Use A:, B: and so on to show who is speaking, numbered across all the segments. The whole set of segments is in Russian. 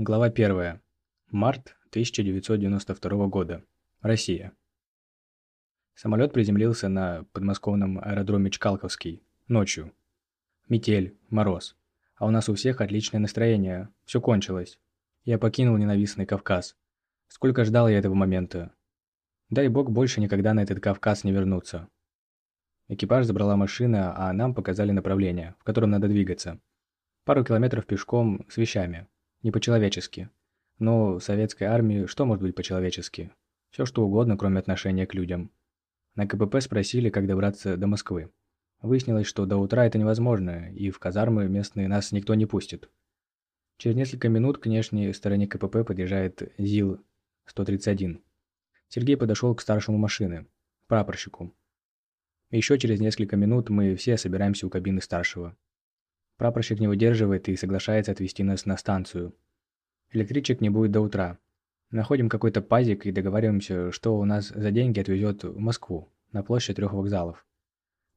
A: Глава 1. Март 1992 года. Россия. Самолет приземлился на подмосковном аэродроме Чкалковский. Ночью. Метель, мороз. А у нас у всех отличное настроение. Все кончилось. Я покинул ненавистный Кавказ. Сколько ждал я этого момента. Дай бог больше никогда на этот Кавказ не вернуться. Экипаж забрала машина, а нам показали направление, в котором надо двигаться. Пару километров пешком с вещами. Не по-человечески. Но советской армии что может быть по-человечески? Все что угодно, кроме отношения к людям. На КПП спросили, как добраться до Москвы. Выяснилось, что до утра это невозможно, и в казармы местные нас никто не пустит. Через несколько минут к внешней стороне КПП подъезжает ЗИЛ-131. Сергей подошел к старшему машины, прапорщику. Еще через несколько минут мы все собираемся у кабины старшего. Прапорщик не выдерживает и соглашается отвезти нас на станцию. Электричек не будет до утра. Находим какой-то пазик и договариваемся, что у нас за деньги отвезет в Москву, на площадь трех вокзалов.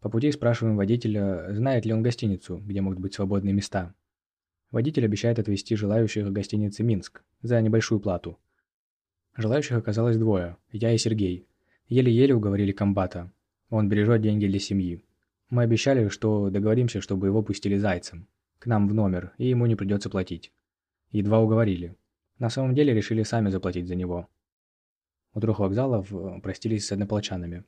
A: По пути спрашиваем водителя, знает ли он гостиницу, где могут быть свободные места. Водитель обещает отвезти желающих в гостинице «Минск» за небольшую плату. Желающих оказалось двое, я и Сергей. Еле-еле уговорили комбата. Он бережет деньги для семьи. Мы обещали, что договоримся, чтобы его пустили зайцем. К нам в номер, и ему не придется платить. Едва уговорили. На самом деле решили сами заплатить за него. У трех вокзалов э, простились с однополчанами.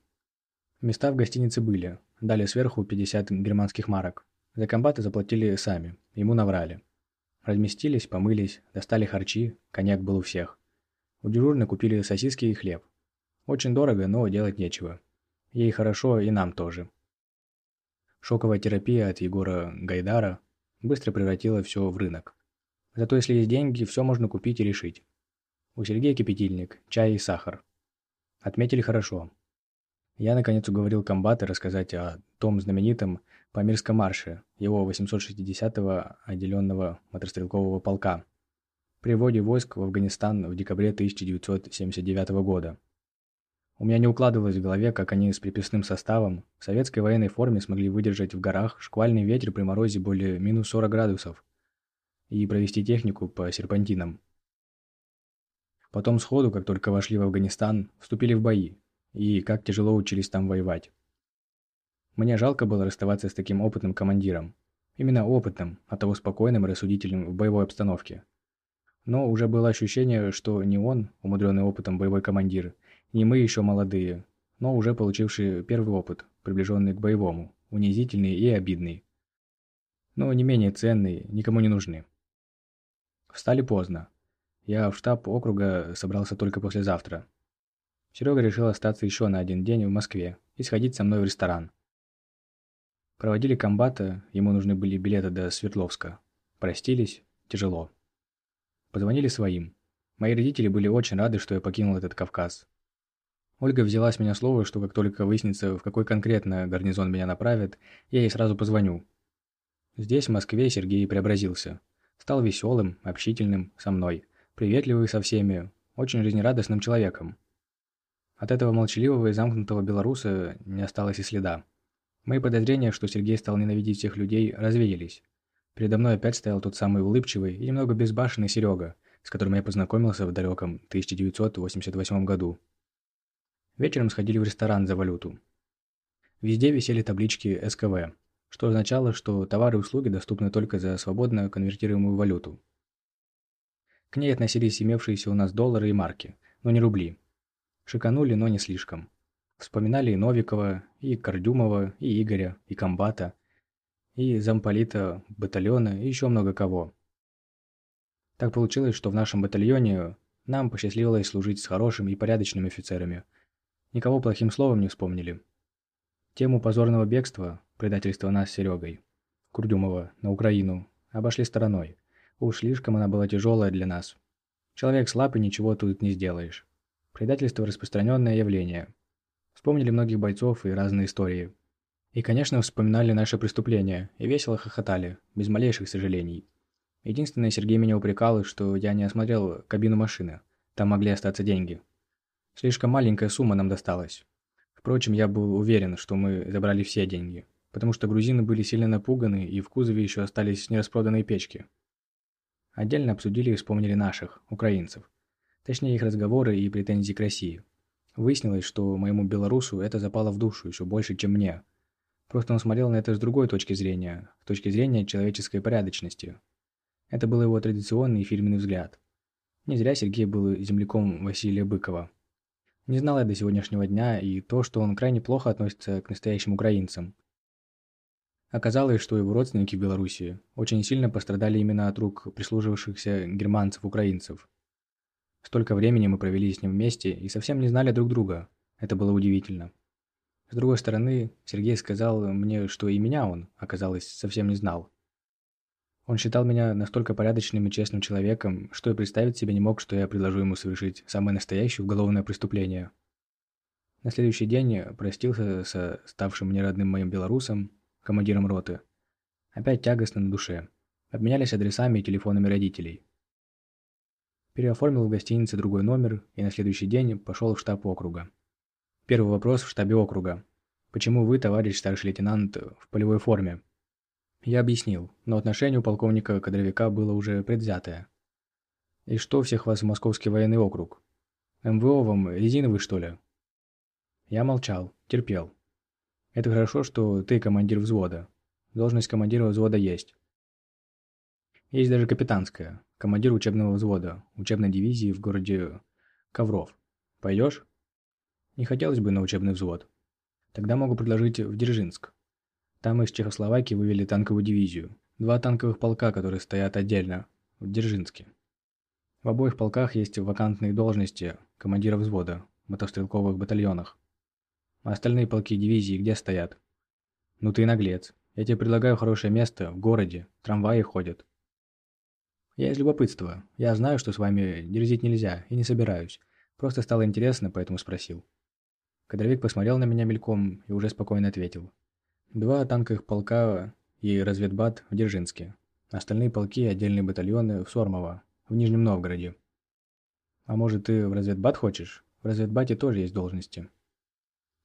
A: Места в гостинице были. Дали сверху 50 германских марок. За комбаты заплатили сами. Ему наврали. Разместились, помылись, достали харчи, коньяк был у всех. У дежурной купили сосиски и хлеб. Очень дорого, но делать нечего. Ей хорошо, и нам тоже. Шоковая терапия от Егора Гайдара быстро превратила все в рынок. Зато если есть деньги, все можно купить и решить. У Сергея кипятильник, чай и сахар. Отметили хорошо. Я, наконец, уговорил комбата рассказать о том знаменитом Памирском марше, его 860-го отделенного мотострелкового полка, при вводе войск в Афганистан в декабре 1979 года. У меня не укладывалось в голове, как они с приписным составом в советской военной форме смогли выдержать в горах шквальный ветер при морозе более минус 40 градусов и провести технику по серпантинам. Потом сходу, как только вошли в Афганистан, вступили в бои, и как тяжело учились там воевать. Мне жалко было расставаться с таким опытным командиром. Именно опытным, а того спокойным и рассудительным в боевой обстановке. Но уже было ощущение, что не он, умудренный опытом боевой командир, не мы еще молодые, но уже получившие первый опыт, приближенный к боевому, унизительный и обидный. Но не менее ценный, никому не нужны. Встали поздно. Я в штаб округа собрался только послезавтра. Серега решил остаться еще на один день в Москве и сходить со мной в ресторан. Проводили комбата, ему нужны были билеты до Свердловска. Простились, тяжело. Позвонили своим. Мои родители были очень рады, что я покинул этот Кавказ. Ольга взяла с меня слово, что как только выяснится, в какой конкретно гарнизон меня направят, я ей сразу позвоню. Здесь, в Москве, Сергей преобразился. Стал веселым, общительным, со мной, приветливый со всеми, очень жизнерадостным человеком. От этого молчаливого и замкнутого белоруса не осталось и следа. Мои подозрения, что Сергей стал ненавидеть всех людей, развеялись. Передо мной опять стоял тот самый улыбчивый и немного безбашенный Серега, с которым я познакомился в далеком 1988 году. Вечером сходили в ресторан за валюту. Везде висели таблички СКВ, что означало, что товары и услуги доступны только за свободно конвертируемую валюту. К ней относились имевшиеся у нас доллары и марки, но не рубли. Шиканули, но не слишком. Вспоминали и Новикова, и Кордюмова, и Игоря, и Комбата, и замполита батальона, и еще много кого. Так получилось, что в нашем батальоне нам посчастливилось служить с хорошими и порядочными офицерами, Никого плохим словом не вспомнили. Тему позорного бегства, предательства нас с Серегой, Курдюмова, на Украину, обошли стороной. Уж слишком она была тяжелая для нас. Человек слаб и ничего тут не сделаешь. Предательство – распространенное явление. Вспомнили многих бойцов и разные истории. И, конечно, вспоминали наши преступления и весело хохотали, без малейших сожалений. Единственное, Сергей меня упрекал, что я не осмотрел кабину машины. Там могли остаться деньги. Слишком маленькая сумма нам досталась. Впрочем, я был уверен, что мы забрали все деньги, потому что грузины были сильно напуганы и в кузове еще остались нераспроданные печки. Отдельно обсудили и вспомнили наших, украинцев. Точнее, их разговоры и претензии к России. Выяснилось, что моему белорусу это запало в душу еще больше, чем мне. Просто он смотрел на это с другой точки зрения, с точки зрения человеческой порядочности. Это был его традиционный фирменный взгляд. Не зря Сергей был земляком Василия Быкова. Не знал я до сегодняшнего дня и то, что он крайне плохо относится к настоящим украинцам. Оказалось, что его родственники в Белоруссии очень сильно пострадали именно от рук прислуживавшихся германцев-украинцев. Столько времени мы провели с ним вместе и совсем не знали друг друга. Это было удивительно. С другой стороны, Сергей сказал мне, что и меня он, оказалось, совсем не знал. Он считал меня настолько порядочным и честным человеком, что и представить себе не мог, что я предложу ему совершить самое настоящее уголовное преступление. На следующий день простился со ставшим мне родным моим белорусом, командиром роты. Опять тягостно на душе. Обменялись адресами и телефонами родителей. Переоформил в гостинице другой номер и на следующий день пошел в штаб округа. Первый вопрос в штабе округа. «Почему вы, товарищ старший лейтенант, в полевой форме?» Я объяснил, но отношение у полковника Кадровика было уже предвзятое. «И что всех вас в Московский военный округ? МВО вам резиновый, что ли?» Я молчал, терпел. «Это хорошо, что ты командир взвода. Должность командира взвода есть. Есть даже капитанская, командир учебного взвода, учебной дивизии в городе Ковров. Пойдешь?» «Не хотелось бы на учебный взвод. Тогда могу предложить в Дзержинск. Там из Чехословакии вывели танковую дивизию. Два танковых полка, которые стоят отдельно, в Дзержинске. В обоих полках есть вакантные должности командира взвода в мотострелковых батальонах. А остальные полки дивизии где стоят? Ну ты наглец. Я тебе предлагаю хорошее место в городе, трамваи ходят. Я из любопытства. Я знаю, что с вами дерзить нельзя, и не собираюсь. Просто стало интересно, поэтому спросил. Кадровик посмотрел на меня мельком и уже спокойно ответил. Два танковых полка и разведбат в Дзержинске. Остальные полки и отдельные батальоны в Сормово, в Нижнем Новгороде. А может, ты в разведбат хочешь? В разведбате тоже есть должности.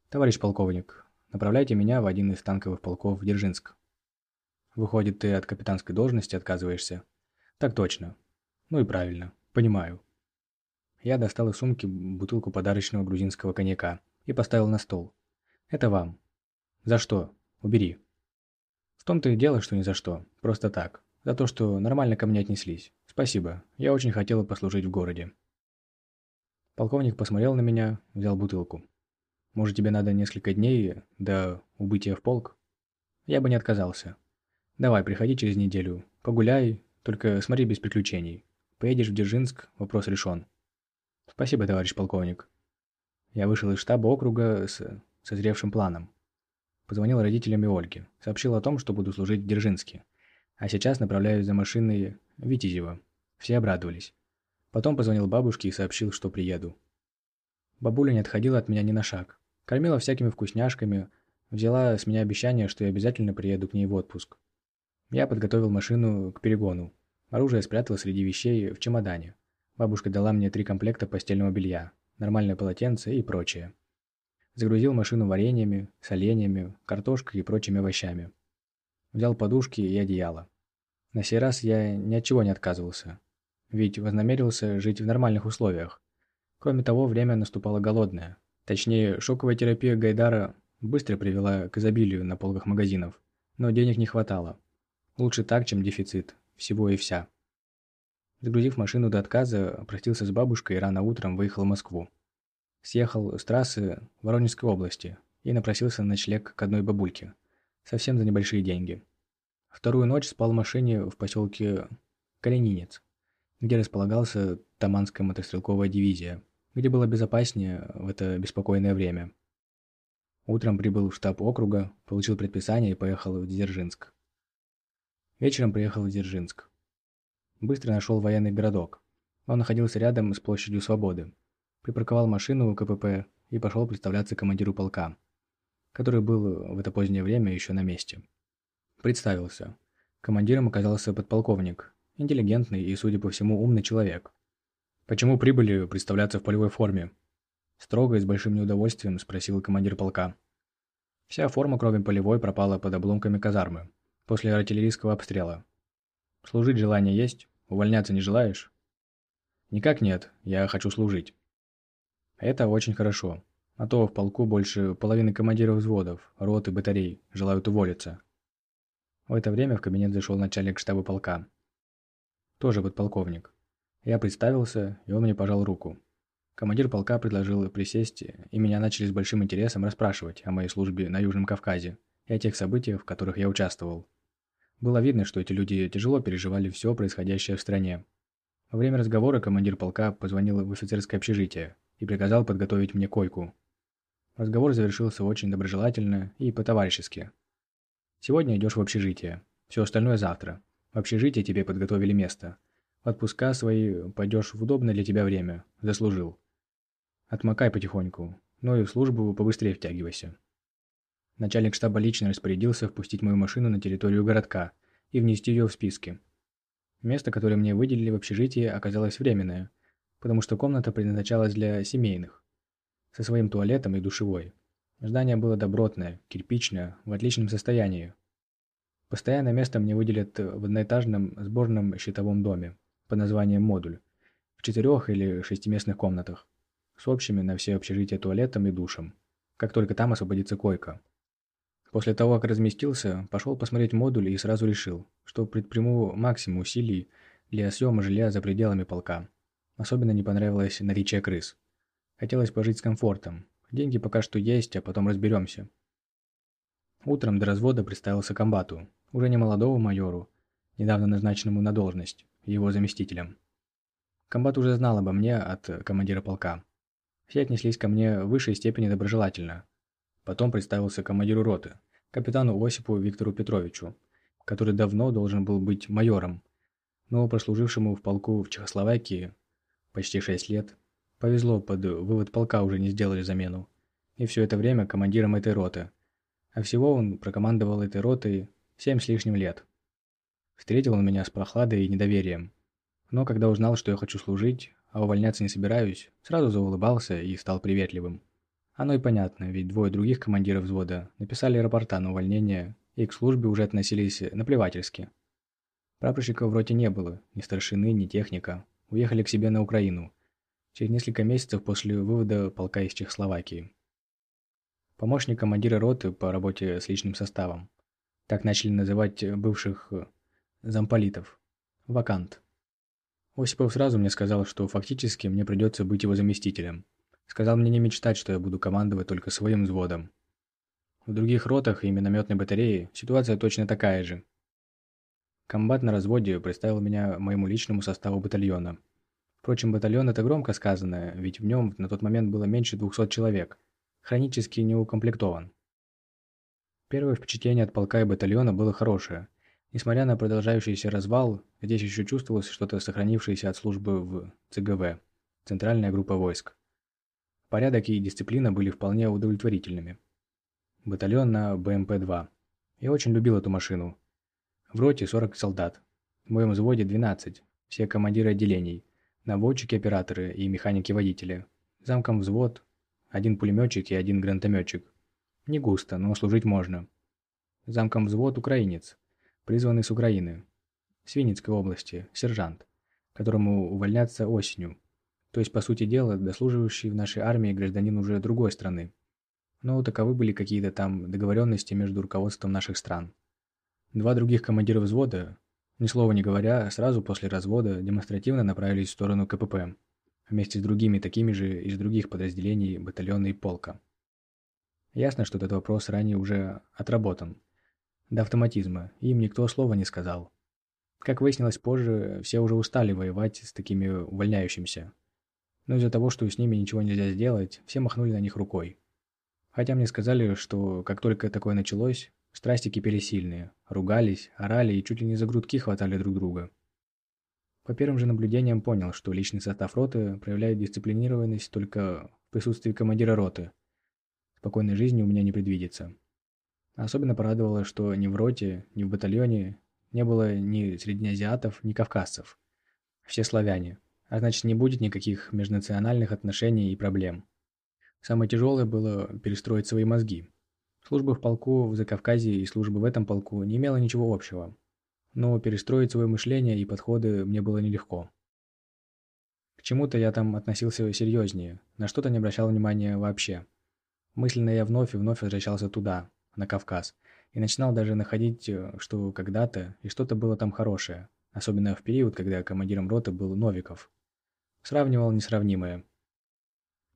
A: Товарищ полковник, направляйте меня в один из танковых полков в Дзержинск. Выходит, ты от капитанской должности отказываешься? Так точно. Ну и правильно. Понимаю. Я достал из сумки бутылку подарочного грузинского коньяка и поставил на стол. Это вам. За что? Убери. В том-то и дело, что ни за что. Просто так. За то, что нормально ко мне отнеслись. Спасибо. Я очень хотела послужить в городе. Полковник посмотрел на меня, взял бутылку. Может, тебе надо несколько дней до убытия в полк? Я бы не отказался. Давай, приходи через неделю. Погуляй, только смотри без приключений. Поедешь в Дзержинск, вопрос решен. Спасибо, товарищ полковник. Я вышел из штаба округа с созревшим планом. Позвонил родителям и Ольге. Сообщил о том, что буду служить в Дзержинске. А сейчас направляюсь за машиной Витязева. Все обрадовались. Потом позвонил бабушке и сообщил, что приеду. Бабуля не отходила от меня ни на шаг. Кормила всякими вкусняшками, взяла с меня обещание, что я обязательно приеду к ней в отпуск. Я подготовил машину к перегону. Оружие спрятал среди вещей в чемодане. Бабушка дала мне три комплекта постельного белья, нормальное полотенце и прочее. Загрузил машину вареньями, соленьями, картошкой и прочими овощами. Взял подушки и одеяло. На сей раз я ни от чего не отказывался. Ведь вознамерился жить в нормальных условиях. Кроме того, время наступало голодное. Точнее, шоковая терапия Гайдара быстро привела к изобилию на полках магазинов. Но денег не хватало. Лучше так, чем дефицит. Всего и вся. Загрузив машину до отказа, простился с бабушкой и рано утром выехал в Москву. Съехал с трассы Воронежской области и напросился на ночлег к одной бабульке. Совсем за небольшие деньги. Вторую ночь спал в машине в поселке Калининец, где располагался Таманская мотострелковая дивизия, где было безопаснее в это беспокойное время. Утром прибыл в штаб округа, получил предписание и поехал в Дзержинск. Вечером приехал в Дзержинск. Быстро нашел военный городок. Он находился рядом с площадью Свободы припарковал машину у КПП и пошел представляться командиру полка, который был в это позднее время еще на месте. Представился. Командиром оказался подполковник, интеллигентный и, судя по всему, умный человек. «Почему прибыли представляться в полевой форме?» Строго и с большим неудовольствием спросил командир полка. Вся форма, кроме полевой, пропала под обломками казармы, после артиллерийского обстрела. «Служить желание есть?» – Увольняться не желаешь?» «Никак нет, я хочу служить». «Это очень хорошо. А то в полку больше половины командиров взводов, рот и батарей желают уволиться». В это время в кабинет зашел начальник штаба полка. Тоже подполковник. Я представился, и он мне пожал руку. Командир полка предложил присесть, и меня начали с большим интересом расспрашивать о моей службе на Южном Кавказе и о тех событиях, в которых я участвовал. Было видно, что эти люди тяжело переживали все происходящее в стране. Во время разговора командир полка позвонил в офицерское общежитие и приказал подготовить мне койку. Разговор завершился очень доброжелательно и по-товарищески. Сегодня идешь в общежитие. Все остальное завтра. В общежитии тебе подготовили место. В отпуска свои пойдешь в удобное для тебя время. Заслужил. Отмокай потихоньку. Ну и в службу побыстрее втягивайся. Начальник штаба лично распорядился впустить мою машину на территорию городка и внести ее в списки. Место, которое мне выделили в общежитии, оказалось временное, потому что комната предназначалась для семейных, со своим туалетом и душевой. Здание было добротное, кирпичное, в отличном состоянии. Постоянное место мне выделят в одноэтажном сборном щитовом доме под названием «Модуль» в четырех или шестиместных комнатах с общими на все общежития туалетом и душем, как только там освободится койка. После того, как разместился, пошел посмотреть модуль и сразу решил, что предприму максимум усилий для съема жилья за пределами полка. Особенно не понравилось наличие крыс. Хотелось пожить с комфортом, Деньги пока что есть, а потом разберемся. Утром до развода представился комбату, уже не молодому майору, недавно назначенному на должность, его заместителем. Комбат уже знал обо мне от командира полка. Все отнеслись ко мне в высшей степени доброжелательно. Потом представился командиру роты, капитану Осипу Виктору Петровичу, который давно должен был быть майором, но прослужившему в полку в Чехословакии почти 6 лет Повезло, под вывод полка уже не сделали замену. И все это время командиром этой роты. А всего он прокомандовал этой ротой семь с лишним лет. Встретил он меня с прохладой и недоверием. Но когда узнал, что я хочу служить, а увольняться не собираюсь, сразу заулыбался и стал приветливым. Оно и понятно, ведь двое других командиров взвода написали рапорта на увольнение и к службе уже относились наплевательски. Прапорщика в роте не было, ни старшины, ни техника. Уехали к себе на Украину, через несколько месяцев после вывода полка из Чехословакии. Помощник командира роты по работе с личным составом. Так начали называть бывших э, замполитов. Вакант. Осипов сразу мне сказал, что фактически мне придется быть его заместителем. Сказал мне не мечтать, что я буду командовать только своим взводом. В других ротах и минометной батарее ситуация точно такая же. Комбат на разводе представил меня моему личному составу батальона – Впрочем, батальон – это громко сказано, ведь в нем на тот момент было меньше 200 человек, хронически не укомплектован. Первое впечатление от полка и батальона было хорошее. Несмотря на продолжающийся развал, здесь еще чувствовалось что-то сохранившееся от службы в ЦГВ – Центральная группа войск. Порядок и дисциплина были вполне удовлетворительными. Батальон на БМП-2. Я очень любил эту машину. В роте 40 солдат. В моем взводе 12, все командиры отделений наводчики-операторы и механики-водители. Замком взвод, один пулеметчик и один гранатометчик. Не густо, но служить можно. Замком взвод украинец, призванный с Украины. С Винницкой области, сержант, которому увольняться осенью. То есть, по сути дела, дослуживающий в нашей армии гражданин уже другой страны. Но таковы были какие-то там договоренности между руководством наших стран. Два других командира взвода, ни слова не говоря, сразу после развода демонстративно направились в сторону КПП, вместе с другими такими же из других подразделений батальона и полка. Ясно, что этот вопрос ранее уже отработан. До автоматизма, им никто слова не сказал. Как выяснилось позже, все уже устали воевать с такими увольняющимися. Но из-за того, что с ними ничего нельзя сделать, все махнули на них рукой. Хотя мне сказали, что как только такое началось, Страсти кипели сильные, ругались, орали и чуть ли не за грудки хватали друг друга. По первым же наблюдениям понял, что личный состав роты проявляет дисциплинированность только в присутствии командира роты. Спокойной жизни у меня не предвидится. Особенно порадовало, что ни в роте, ни в батальоне не было ни среднеазиатов, ни кавказцев. Все славяне, а значит не будет никаких межнациональных отношений и проблем. Самое тяжелое было перестроить свои мозги – Служба в полку в Закавказье и служба в этом полку не имела ничего общего. но перестроить свое мышление и подходы мне было нелегко. К чему-то я там относился серьезнее, на что-то не обращал внимания вообще. Мысленно я вновь и вновь возвращался туда, на Кавказ, и начинал даже находить, э, что когда-то и что-то было там хорошее, особенно в период, когда командиром роты был Новиков. Сравнивал несравнимое.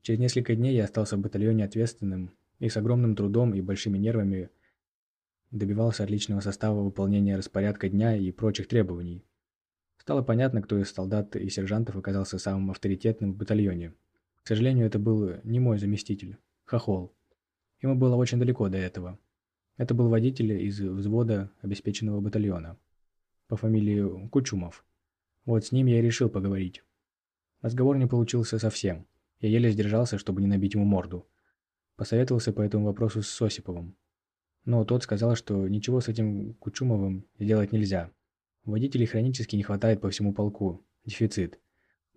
A: Через несколько дней я остался в батальоне ответственным и с огромным трудом и большими нервами добивался отличного состава выполнения распорядка дня и прочих требований. Стало понятно, кто из солдат и сержантов оказался самым авторитетным в батальоне. К сожалению, это был не мой заместитель, Хохол. Ему было очень далеко до этого. Это был водитель из взвода обеспеченного батальона. По фамилии Кучумов. Вот с ним я и решил поговорить. Разговор не получился совсем. Я еле сдержался, чтобы не набить ему морду. Посоветовался по этому вопросу с Сосиповым. Но тот сказал, что ничего с этим Кучумовым сделать нельзя. Водителей хронически не хватает по всему полку. Дефицит.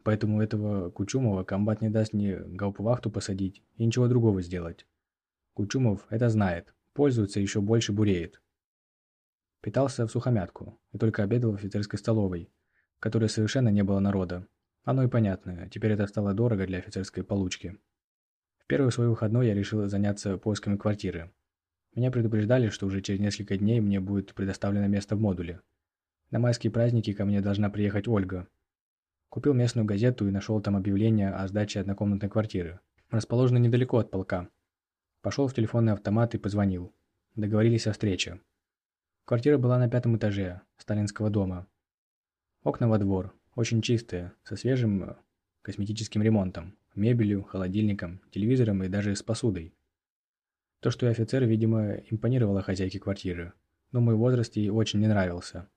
A: Поэтому этого Кучумова комбат не даст ни гауптвахту посадить и ничего другого сделать. Кучумов это знает, пользуется еще больше буреет. Питался в сухомятку и только обедал в офицерской столовой, в которой совершенно не было народа. Оно и понятно, теперь это стало дорого для офицерской получки. В первый свой выходной я решил заняться поисками квартиры. Меня предупреждали, что уже через несколько дней мне будет предоставлено место в модуле. На майские праздники ко мне должна приехать Ольга. Купил местную газету и нашел там объявление о сдаче однокомнатной квартиры. Расположенной недалеко от полка. Пошел в телефонный автомат и позвонил. Договорились о встрече. Квартира была на пятом этаже сталинского дома. Окна во двор, очень чистые, со свежим э, косметическим ремонтом, мебелью, холодильником, телевизором и даже с посудой. То, что я офицер, видимо, импонировало хозяйке квартиры, но мой возраст ей очень не нравился.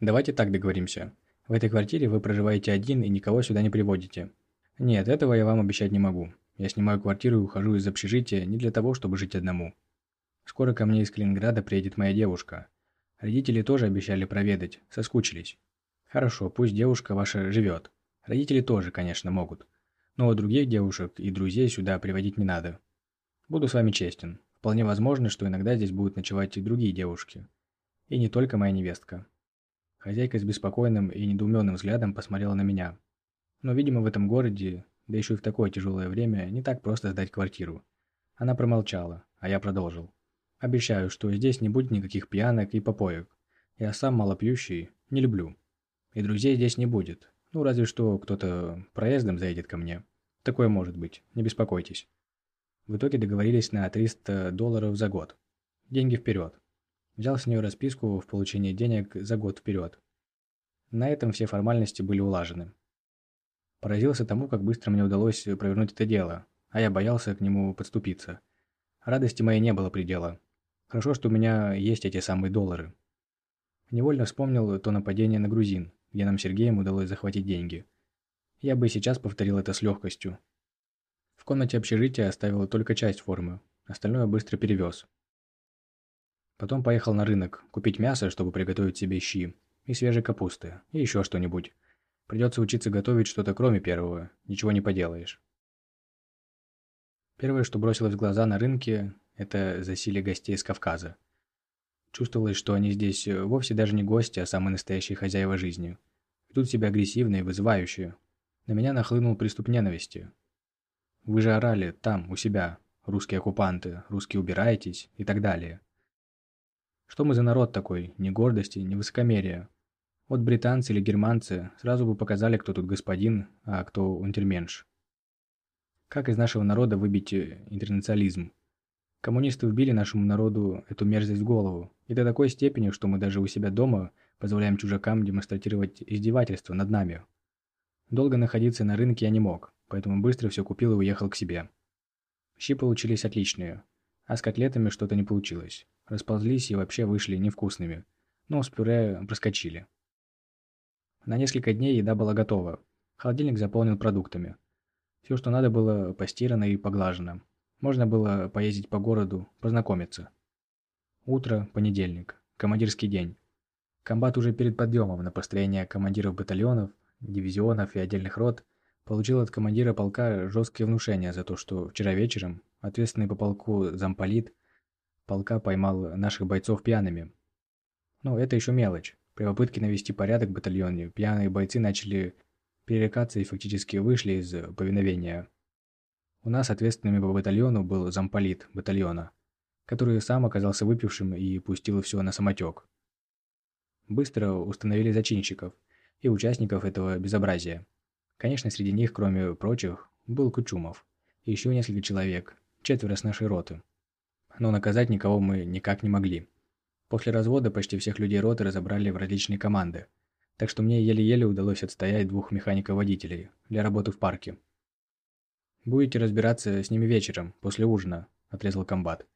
A: Давайте так договоримся. В этой квартире вы проживаете один и никого сюда не приводите. Нет, этого я вам обещать не могу. Я снимаю квартиру и ухожу из общежития не для того, чтобы жить одному. Скоро ко мне из Калининграда приедет моя девушка. Родители тоже обещали проведать, соскучились. Хорошо, пусть девушка ваша живет. Родители тоже, конечно, могут. Но других девушек и друзей сюда приводить не надо. Буду с вами честен. Вполне возможно, что иногда здесь будут ночевать и другие девушки. И не только моя невестка. Хозяйка с беспокойным и недоуменным взглядом посмотрела на меня. Но, видимо, в этом городе, да еще и в такое тяжелое время, не так просто сдать квартиру. Она промолчала, а я продолжил. Обещаю, что здесь не будет никаких пьянок и попоек. Я сам малопьющий, не люблю. И друзей здесь не будет. Ну, разве что кто-то проездом заедет ко мне. Такое может быть, не беспокойтесь. В итоге договорились на 300 долларов за год. Деньги вперед. Взял с нее расписку в получении денег за год вперед. На этом все формальности были улажены. Поразился тому, как быстро мне удалось провернуть это дело, а я боялся к нему подступиться. Радости моей не было предела. Хорошо, что у меня есть эти самые доллары. Невольно вспомнил то нападение на грузин, где нам Сергеем удалось захватить деньги. Я бы сейчас повторил это с легкостью, в комнате общежития оставил только часть формы, остальное быстро перевез. Потом поехал на рынок, купить мясо, чтобы приготовить себе щи, и свежей капусты, и еще что-нибудь. Придется учиться готовить что-то кроме первого, ничего не поделаешь. Первое, что бросилось в глаза на рынке, это засилие гостей с Кавказа. Чувствовалось, что они здесь вовсе даже не гости, а самые настоящие хозяева жизни. Ведут себя агрессивно и вызывающе. На меня нахлынул приступ ненависти. Вы же орали там, у себя. Русские оккупанты, русские убирайтесь и так далее. Что мы за народ такой? Ни гордости, ни высокомерия. Вот британцы или германцы сразу бы показали, кто тут господин, а кто унтерменш. Как из нашего народа выбить э, интернационализм? Коммунисты вбили нашему народу эту мерзость в голову, и до такой степени, что мы даже у себя дома позволяем чужакам демонстрировать издевательство над нами. Долго находиться на рынке я не мог поэтому быстро все купил и уехал к себе. Щи получились отличные, а с котлетами что-то не получилось. Расползлись и вообще вышли невкусными, но с пюре проскочили. На несколько дней еда была готова. Холодильник заполнен продуктами. Все, что надо, было постирано и поглажено. Можно было поездить по городу, познакомиться. Утро, понедельник, командирский день. Комбат уже перед подъемом на построение командиров батальонов, дивизионов и отдельных рот – Получил от командира полка жесткие внушения за то, что вчера вечером ответственный по полку замполит полка поймал наших бойцов пьяными. Ну, это еще мелочь. При попытке навести порядок в батальоне пьяные бойцы начали перерекаться и фактически вышли из повиновения. У нас ответственными по батальону был замполит батальона, который сам оказался выпившим и пустил все на самотек. Быстро установили зачинщиков и участников этого безобразия. Конечно, среди них, кроме прочих, был Кучумов и еще несколько человек, четверо с нашей роты. Но наказать никого мы никак не могли. После развода почти всех людей роты разобрали в различные команды, так что мне еле-еле удалось отстоять двух механиков-водителей для работы в парке. «Будете разбираться с ними вечером, после ужина», – отрезал комбат.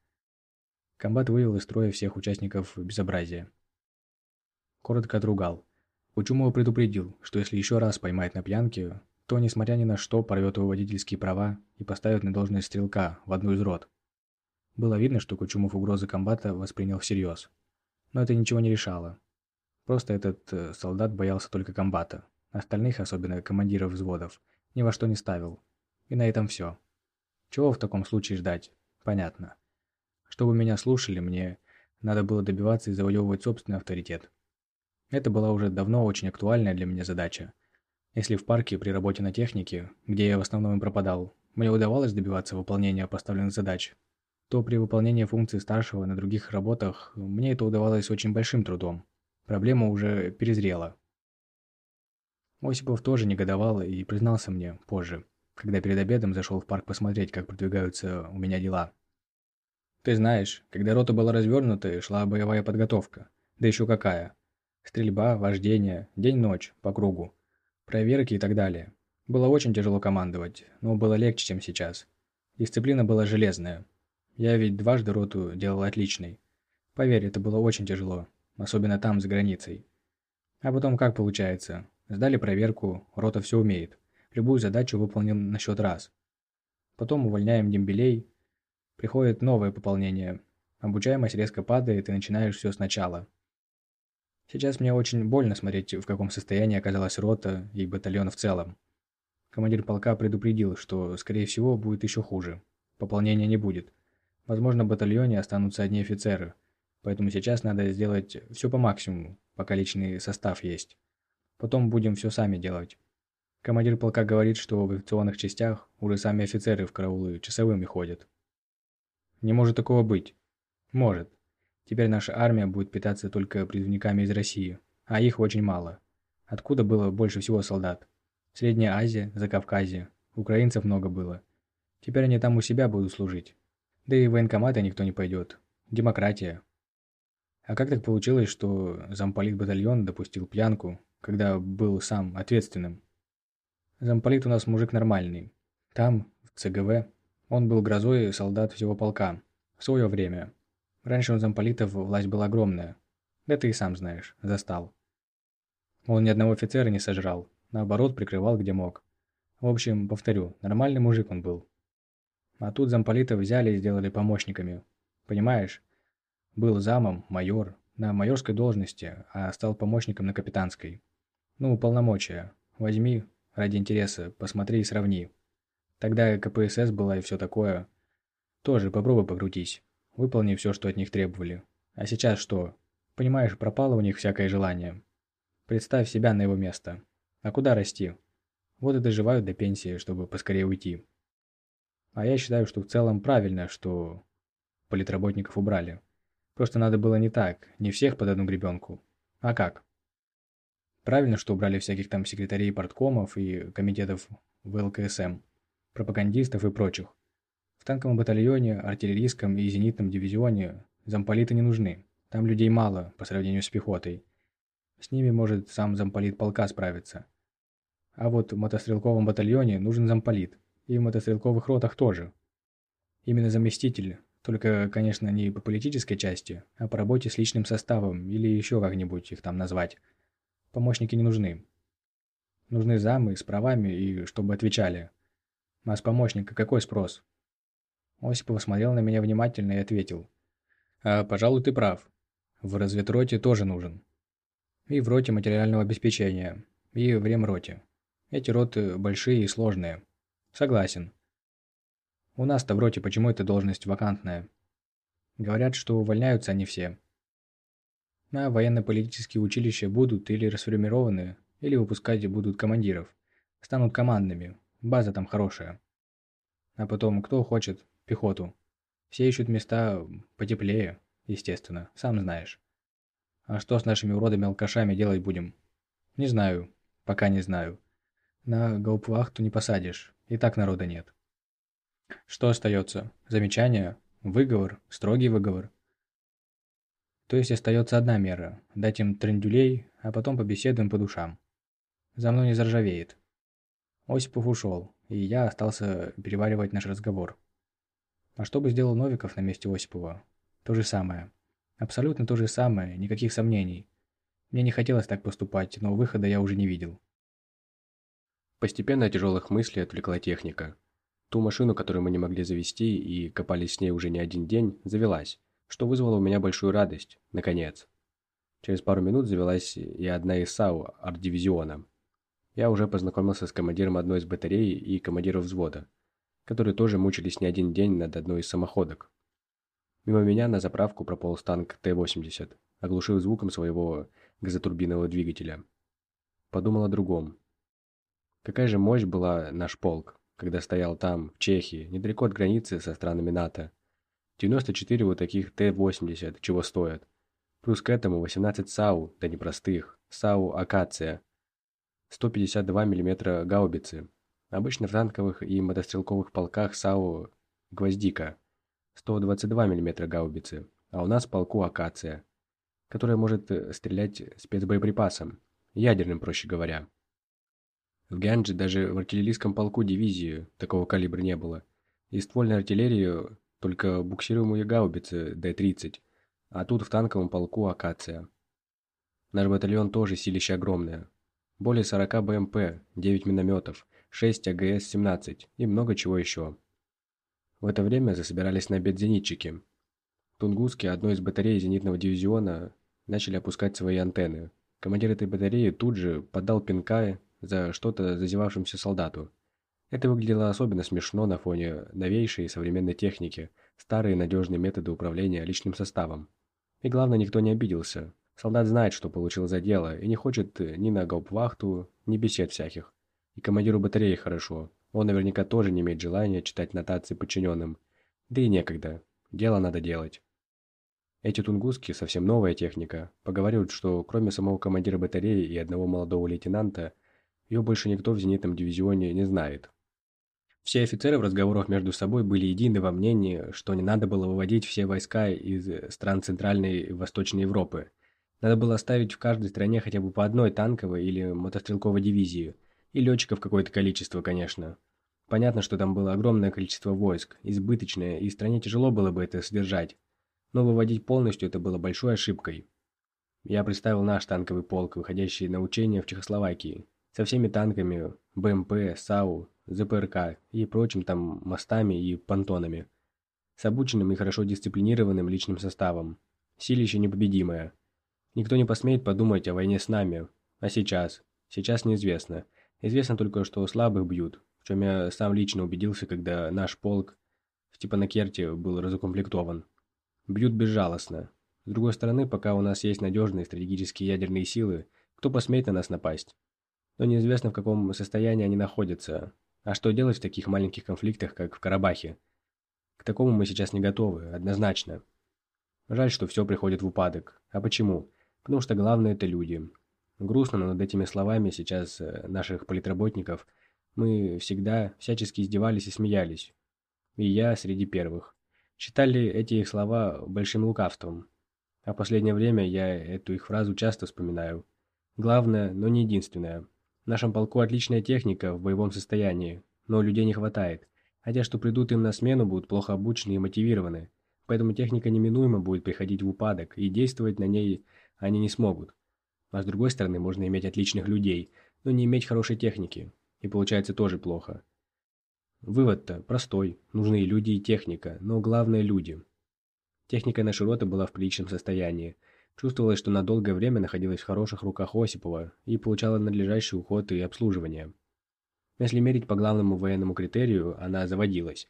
A: Комбат вывел из строя всех участников безобразия. Коротко отругал. Учумова предупредил, что если еще раз поймает на пьянке, то, несмотря ни на что, порвет его водительские права и поставит на должность стрелка в одну из рот. Было видно, что Кучумов угрозы комбата воспринял всерьез. Но это ничего не решало. Просто этот э, солдат боялся только комбата. Остальных, особенно командиров взводов, ни во что не ставил. И на этом все. Чего в таком случае ждать? Понятно. Чтобы меня слушали, мне надо было добиваться и завоевывать собственный авторитет. Это была уже давно очень актуальная для меня задача. Если в парке при работе на технике, где я в основном и пропадал, мне удавалось добиваться выполнения поставленных задач, то при выполнении функции старшего на других работах мне это удавалось очень большим трудом. Проблема уже перезрела. Осипов тоже негодовал и признался мне позже, когда перед обедом зашел в парк посмотреть, как продвигаются у меня дела. Ты знаешь, когда рота была развернута, шла боевая подготовка. Да еще какая. Стрельба, вождение, день-ночь, по кругу. Проверки и так далее. Было очень тяжело командовать, но было легче, чем сейчас. Дисциплина была железная, я ведь дважды роту делал отличной. Поверь, это было очень тяжело, особенно там, за границей. А потом как получается? Сдали проверку, рота все умеет. Любую задачу выполним на счет раз. Потом увольняем дембелей. Приходит новое пополнение. Обучаемость резко падает и начинаешь все сначала. Сейчас мне очень больно смотреть, в каком состоянии оказалась рота и батальон в целом. Командир полка предупредил, что, скорее всего, будет еще хуже. Пополнения не будет. Возможно, в батальоне останутся одни офицеры, поэтому сейчас надо сделать все по максимуму, пока личный состав есть. Потом будем все сами делать. Командир полка говорит, что в авиационных частях уже сами офицеры в караулы часовыми ходят. Не может такого быть. Может. Теперь наша армия будет питаться только призывниками из России, а их очень мало. Откуда было больше всего солдат? Средняя Азия, Закавказье. Украинцев много было. Теперь они там у себя будут служить. Да и в военкоматы никто не пойдет. Демократия. А как так получилось, что замполит батальон допустил пьянку, когда был сам ответственным? Замполит у нас мужик нормальный. Там, в ЦГВ, он был грозой солдат всего полка. В свое время. Раньше у замполитов власть была огромная. Да ты и сам знаешь, застал. Он ни одного офицера не сожрал, наоборот, прикрывал где мог. В общем, повторю, нормальный мужик он был. А тут замполита взяли и сделали помощниками. Понимаешь? Был замом, майор, на майорской должности, а стал помощником на капитанской. Ну, полномочия. Возьми, ради интереса, посмотри и сравни. Тогда КПСС была и все такое. Тоже попробуй покрутись. Выполни все, что от них требовали. А сейчас что? Понимаешь, пропало у них всякое желание. Представь себя на его место. А куда расти? Вот и доживают до пенсии, чтобы поскорее уйти. А я считаю, что в целом правильно, что политработников убрали. Просто надо было не так, не всех под одну гребенку. А как? Правильно, что убрали всяких там секретарей порткомов и комитетов ВЛКСМ, пропагандистов и прочих. В танковом батальоне, артиллерийском и зенитном дивизионе замполиты не нужны. Там людей мало по сравнению с пехотой. С ними может сам замполит полка справиться. А вот в мотострелковом батальоне нужен замполит – и в мотострелковых ротах тоже. Именно заместитель, только, конечно, не по политической части, а по работе с личным составом или еще как-нибудь их там назвать. Помощники не нужны. Нужны замы с правами и чтобы отвечали. А с помощника какой спрос? Осипов смотрел на меня внимательно и ответил. А, пожалуй, ты прав. В разведроте тоже нужен. И в роте материального обеспечения, и в ремроте. Эти роты большие и сложные. Согласен. У нас-то в роте почему эта должность вакантная? Говорят, что увольняются они все.
B: На военно-политические училища будут или расформированы, или выпускать будут командиров. Станут командными. База там хорошая. А потом, кто хочет, пехоту. Все ищут места потеплее, естественно, сам знаешь. А что с нашими уродами-алкашами делать будем? Не знаю. Пока не знаю. На гауптвахту не посадишь. И так народа нет. Что остается? Замечание? Выговор? Строгий выговор? То есть остается одна мера – дать им трендюлей, а потом побеседуем по душам. За мной не заржавеет. Осипов ушел, и я остался переваривать наш разговор. А что бы сделал Новиков на месте Осипова? То же самое. Абсолютно то же самое, никаких сомнений. Мне не хотелось так поступать, но выхода я уже не видел.
A: Постепенно от тяжелых мыслей отвлекла техника. Ту машину, которую мы не могли завести и копались с ней уже не один день, завелась, что вызвало у меня большую радость, наконец. Через пару минут завелась и одна из САУ арт-дивизиона. Я уже познакомился с командиром одной из батарей и командиром взвода, которые тоже мучились не один день над одной из самоходок. Мимо меня на заправку прополз танк Т-80, оглушив звуком своего газотурбинного двигателя. Подумал о другом. Какая же мощь была наш полк, когда стоял там, в Чехии, недалеко от границы со странами НАТО. 94 вот таких Т-80 чего стоят. Плюс к этому 18 САУ, да не простых, САУ «Акация». 152 мм гаубицы. Обычно в танковых и мотострелковых полках САУ «Гвоздика». 122 мм гаубицы, а у нас полку «Акация», которая может э, стрелять спецбоеприпасом, ядерным, проще говоря. В Гянджи даже в артиллерийском полку дивизии такого калибра не было. И ствольной артиллерии только буксируемые гаубицы Д-30, а тут в танковом полку Акация. Наш батальон тоже силище огромное. Более 40 БМП, 9 минометов, 6 АГС-17 и много чего еще. В это время засобирались на обед зенитчики. Тунгусски, одной из батарей зенитного дивизиона, начали опускать свои антенны. Командир этой батареи тут же подал пинка за что-то зазевавшемуся солдату. Это выглядело особенно смешно на фоне новейшей современной техники, старые надежные методы управления личным составом. И главное, никто не обиделся. Солдат знает, что получил за дело, и не хочет ни на гауптвахту, ни бесед всяких. И командиру батареи хорошо. Он наверняка тоже не имеет желания читать нотации подчиненным. Да и некогда. Дело надо делать. Эти тунгуски, совсем новая техника, поговаривают, что кроме самого командира батареи и одного молодого лейтенанта, ее больше никто в зенитном дивизионе не знает. Все офицеры в разговорах между собой были едины во мнении, что не надо было выводить все войска из стран Центральной и Восточной Европы. Надо было оставить в каждой стране хотя бы по одной танковой или мотострелковой дивизии, и летчиков какое-то количество, конечно. Понятно, что там было огромное количество войск, избыточное, и стране тяжело было бы это содержать. Но выводить полностью это было большой ошибкой. Я представил наш танковый полк, выходящий на учения в Чехословакии со всеми танками, БМП, САУ, ЗПРК и прочим там мостами и понтонами. С обученным и хорошо дисциплинированным личным составом. Силище непобедимое. Никто не посмеет подумать о войне с нами. А сейчас? Сейчас неизвестно. Известно только, что слабых бьют, в чем я сам лично убедился, когда наш полк в Степанакерте был разукомплектован. Бьют безжалостно. С другой стороны, пока у нас есть надежные стратегические ядерные силы, кто посмеет на нас напасть? но неизвестно в каком состоянии они находятся. А что делать в таких маленьких конфликтах, как в Карабахе? К такому мы сейчас не готовы, однозначно. Жаль, что все приходит в упадок. А почему? Потому что главное это люди. Грустно, но над этими словами сейчас э, наших политработников мы всегда всячески издевались и смеялись. И я среди первых. Считали эти их слова большим лукавством. А в последнее время я эту их фразу часто вспоминаю. Главное, но не единственное – в нашем полку отличная техника в боевом состоянии, но людей не хватает. А те, что придут им на смену, будут плохо обучены и мотивированы. Поэтому техника неминуемо будет приходить в упадок, и действовать на ней они не смогут. А с другой стороны, можно иметь отличных людей, но не иметь хорошей техники. И получается тоже плохо. Вывод-то простой. Нужны и люди, и техника, но главное люди. Техника нашей роты была в приличном состоянии – Чувствовалось, что на долгое время находилась в хороших руках Осипова и получала надлежащий уход и обслуживание. Если мерить по главному военному критерию, она заводилась.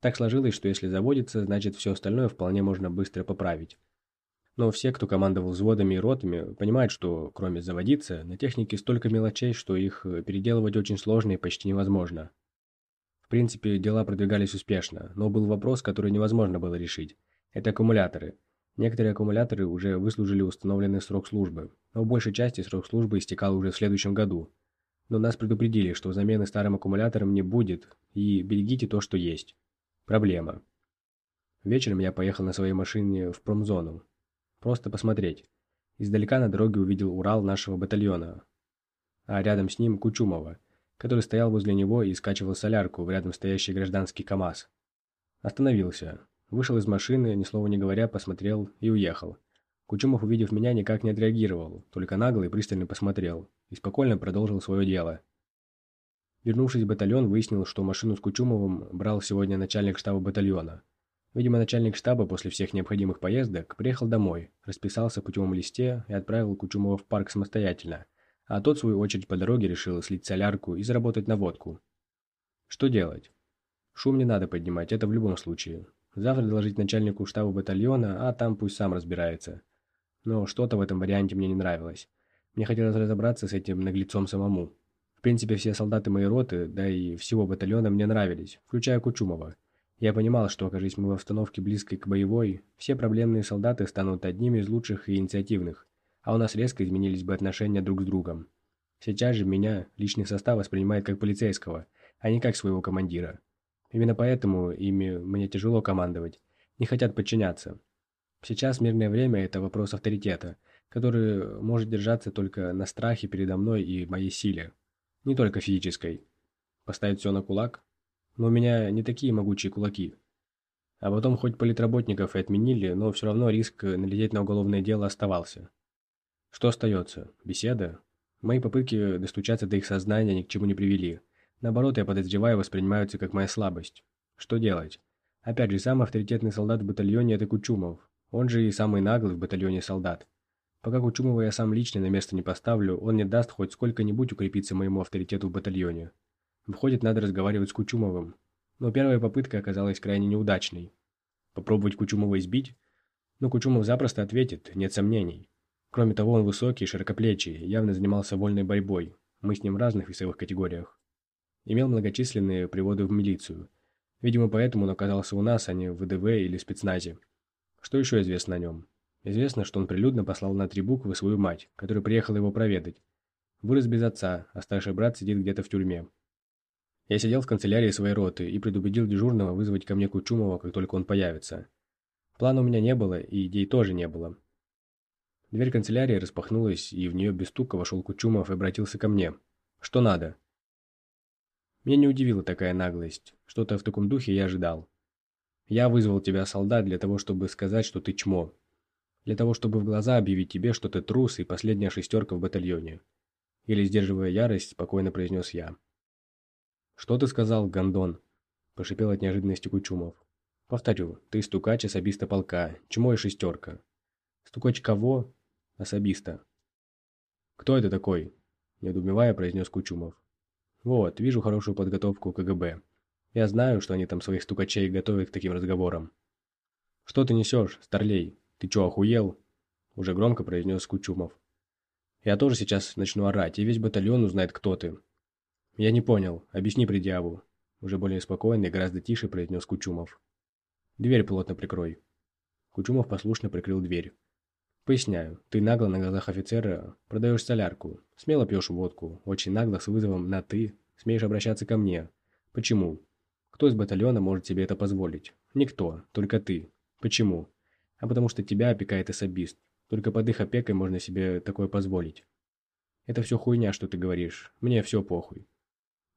A: Так сложилось, что если заводится, значит все остальное вполне можно быстро поправить. Но все, кто командовал взводами и ротами, понимают, что, кроме заводиться, на технике столько мелочей, что их э, переделывать очень сложно и почти невозможно. В принципе, дела продвигались успешно, но был вопрос, который невозможно было решить. Это аккумуляторы. Некоторые аккумуляторы уже выслужили установленный срок службы, но в большей части срок службы истекал уже в следующем году. Но нас предупредили, что замены старым аккумулятором не будет, и берегите то, что есть. Проблема. Вечером я поехал на своей машине в промзону, Просто посмотреть. Издалека на дороге увидел Урал нашего батальона, а рядом с ним Кучумова, который стоял возле него и скачивал солярку в рядом стоящий гражданский КАМАЗ. Остановился, вышел из машины, ни слова не говоря, посмотрел и уехал. Кучумов, увидев меня, никак не отреагировал, только нагло и пристально посмотрел, и спокойно продолжил свое дело. Вернувшись в батальон, выяснил, что машину с Кучумовым брал сегодня начальник штаба батальона. Видимо, начальник штаба после всех необходимых поездок приехал домой, расписался в путевом листе и отправил Кучумова в парк самостоятельно, а тот, в свою очередь, по дороге решил слить солярку и заработать на водку. Что делать? Шум не надо поднимать, это в любом случае. Завтра доложить начальнику штаба батальона, а там пусть сам разбирается. Но что-то в этом варианте мне не нравилось. Мне хотелось разобраться с этим наглецом самому. В принципе, все солдаты моей роты, да и всего батальона мне нравились, включая Кучумова. Я понимал, что, окажись мы в обстановке близкой к боевой, все проблемные солдаты станут одними из лучших и инициативных, а у нас резко изменились бы отношения друг с другом. Сейчас же меня личный состав воспринимает как полицейского, а не как своего командира. Именно поэтому ими мне тяжело командовать, не хотят подчиняться. Сейчас мирное время – это вопрос авторитета, который может держаться только на страхе передо мной и моей силе, не только физической. Поставить все на кулак но у меня не такие могучие кулаки. А потом хоть политработников и отменили, но все равно риск налететь на уголовное дело оставался. Что остается? Беседа? Мои попытки достучаться до их сознания ни к чему не привели. Наоборот, я подозреваю, воспринимаются как моя слабость. Что делать? Опять же, самый авторитетный солдат в батальоне – это Кучумов. Он же и самый наглый в батальоне солдат. Пока Кучумова я сам лично на место не поставлю, он не даст хоть сколько-нибудь укрепиться моему авторитету в батальоне. Выходит, надо разговаривать с Кучумовым. Но первая попытка оказалась крайне неудачной. Попробовать Кучумова избить? Но Кучумов запросто ответит, нет сомнений. Кроме того, он высокий, широкоплечий, явно занимался вольной борьбой. Мы с ним в разных весовых категориях. Имел многочисленные приводы в милицию. Видимо, поэтому он оказался у нас, а не в ВДВ или спецназе. Что еще известно о нем? Известно, что он прилюдно послал на три буквы свою мать, которая приехала его проведать. Вырос без отца, а старший брат сидит где-то в тюрьме. Я сидел в канцелярии своей роты и предупредил дежурного вызвать ко мне Кучумова, как только он появится. Плана у меня не было, и идей тоже не было. Дверь канцелярии распахнулась, и в нее без стука вошел Кучумов и обратился ко мне. «Что надо?» Меня не удивила такая наглость. Что-то в таком духе я ожидал. «Я вызвал тебя, солдат, для того, чтобы сказать, что ты чмо. Для того, чтобы в глаза объявить тебе, что ты трус и последняя шестерка в батальоне». Или, сдерживая ярость, спокойно произнес я. «Что ты сказал, гондон?» – пошипел от неожиданности Кучумов. «Повторю, ты стукач особиста полка, чмо и шестерка». «Стукач кого?» «Особиста». «Кто это такой?» – недоумевая произнес Кучумов. «Вот, вижу хорошую подготовку КГБ. Я знаю, что они там своих стукачей готовят к таким разговорам». «Что ты несешь, старлей? Ты чё, охуел?» Уже громко произнес Кучумов. «Я тоже сейчас начну орать, и весь батальон узнает, кто ты. «Я не понял. Объясни предъяву», – уже более спокойно и гораздо тише произнес Кучумов. «Дверь плотно прикрой». Кучумов послушно прикрыл дверь. «Поясняю. Ты нагло на глазах офицера продаешь солярку, смело пьешь водку, очень нагло с вызовом на «ты», смеешь обращаться ко мне. Почему? Кто из батальона может себе это позволить? Никто, только ты. Почему? А потому что тебя опекает особист. Только под их опекой можно себе такое позволить. Это все хуйня, что ты говоришь. Мне все похуй.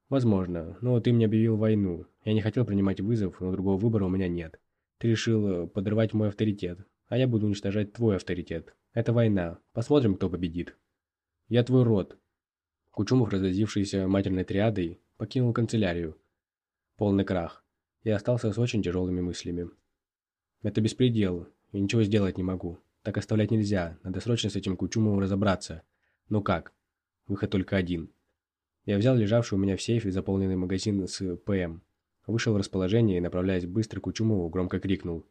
A: Возможно, но ты мне объявил войну. Я не хотел принимать вызов, но другого выбора у меня нет. Ты решил э, подрывать мой авторитет, а я буду уничтожать твой авторитет. Это война. Посмотрим, кто победит. Я твой род. Кучумов, разразившийся матерной триадой, покинул канцелярию. Полный крах. Я остался с очень тяжелыми мыслями. Это беспредел. Я ничего сделать не могу. Так оставлять нельзя. Надо срочно с этим Кучумовым разобраться. Ну как? Выход только один. Я взял лежавший у меня в сейфе заполненный магазин с ПМ. Вышел в расположение и, направляясь быстро к Кучумову, громко крикнул.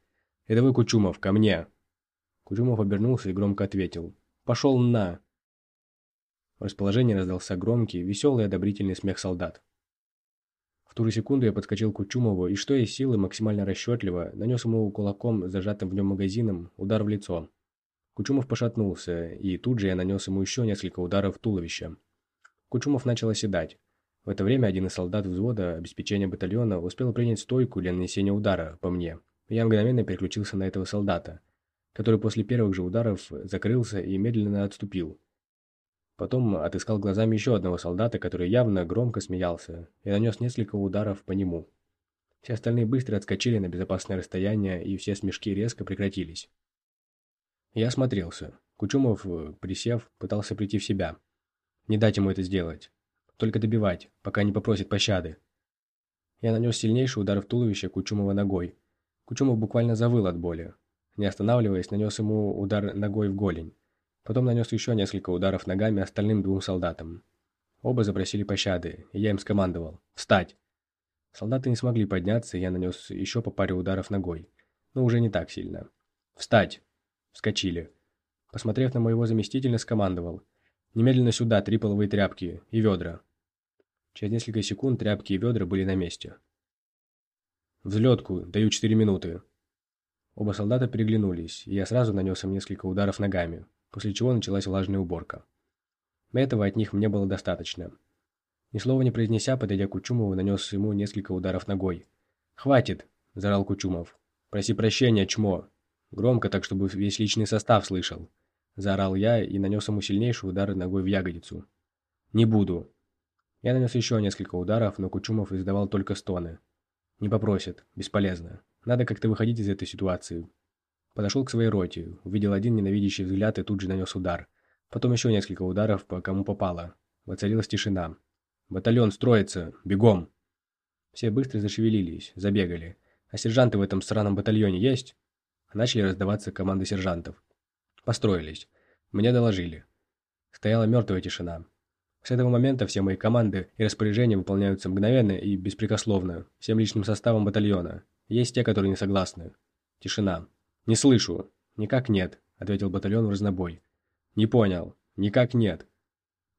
A: «Это вы, Кучумов, ко мне!» Кучумов обернулся и громко ответил. «Пошел на!» В расположении раздался громкий, веселый и одобрительный смех солдат. В ту же секунду я подскочил к Кучумову и, что есть силы, максимально расчетливо, нанес ему кулаком, зажатым в нем магазином, удар в лицо. Кучумов пошатнулся, и тут же я нанес ему еще несколько ударов в туловище. Кучумов начал оседать. В это время один из солдат взвода обеспечения батальона успел принять стойку для нанесения удара по мне. Я мгновенно переключился на этого солдата, который после первых же ударов закрылся и медленно отступил. Потом отыскал глазами еще одного солдата, который явно громко смеялся, и нанес несколько ударов по нему. Все остальные быстро отскочили на безопасное расстояние, и все смешки резко прекратились. Я осмотрелся. Кучумов, присев, пытался прийти в себя. Не дать ему это сделать. Только добивать, пока не попросит пощады. Я нанес сильнейший удар в туловище Кучумова ногой. Кучумов буквально завыл от боли. Не останавливаясь, нанес ему удар ногой в голень. Потом нанес еще несколько ударов ногами остальным двум солдатам. Оба запросили пощады, и я им скомандовал «Встать!». Солдаты не смогли подняться, и я нанес еще по паре ударов ногой. Но уже не так сильно. «Встать!» Вскочили. Посмотрев на моего заместителя, скомандовал «Немедленно сюда, три половые тряпки и ведра». Через несколько секунд тряпки и ведра были на месте. «Взлетку, даю четыре минуты». Оба солдата переглянулись, и я сразу нанес им несколько ударов ногами после чего началась влажная уборка. Этого от них мне было достаточно. Ни слова не произнеся, подойдя к Кучумову, нанес ему несколько ударов ногой. «Хватит!» – заорал Кучумов. «Проси прощения, чмо!» Громко, так чтобы весь личный состав слышал. Заорал я и нанес ему сильнейший удар ногой в ягодицу. «Не буду!» Я нанес еще несколько ударов, но Кучумов издавал только стоны. «Не попросит. Бесполезно. Надо как-то выходить из этой ситуации. Подошел к своей роте, увидел один ненавидящий взгляд и тут же нанес удар. Потом еще несколько ударов по кому попало. Воцарилась тишина. «Батальон строится! Бегом!» Все быстро зашевелились, забегали. «А сержанты в этом сраном батальоне есть?» Начали раздаваться команды сержантов. Построились. Мне доложили. Стояла мертвая тишина. С этого момента все мои команды и распоряжения выполняются мгновенно и беспрекословно, всем личным составом батальона. Есть те, которые не согласны. Тишина. «Не слышу». «Никак нет», — ответил батальон в разнобой. «Не понял. Никак нет».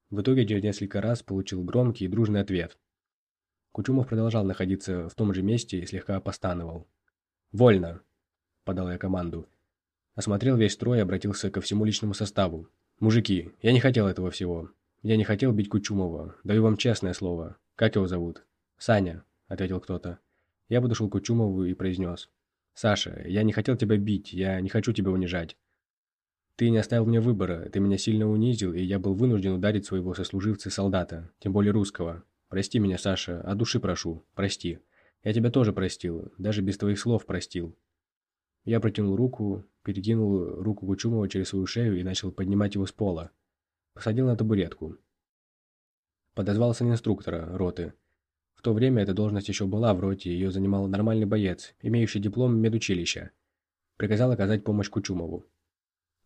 A: В итоге через несколько раз получил громкий и дружный ответ. Кучумов продолжал находиться в том же месте и слегка постановал. «Вольно», — подал я команду. Осмотрел весь строй и обратился ко всему личному составу. «Мужики, я не хотел этого всего. Я не хотел бить Кучумова. Даю вам честное слово. Как его зовут?» «Саня», — ответил кто-то. Я подошел к Кучумову и произнес. «Саша, я не хотел тебя бить, я не хочу тебя унижать. Ты не оставил мне выбора, ты меня сильно унизил, и я был вынужден ударить своего сослуживца-солдата, тем более русского. Прости меня, Саша, от души прошу, прости. Я тебя тоже простил, даже без твоих слов простил». Я протянул руку, перекинул руку Кучумова через свою шею и начал поднимать его с пола. Посадил на табуретку. Подозвался инструктора роты то время эта должность еще была в роте, ее занимал нормальный боец, имеющий диплом медучилища. Приказал оказать помощь Кучумову.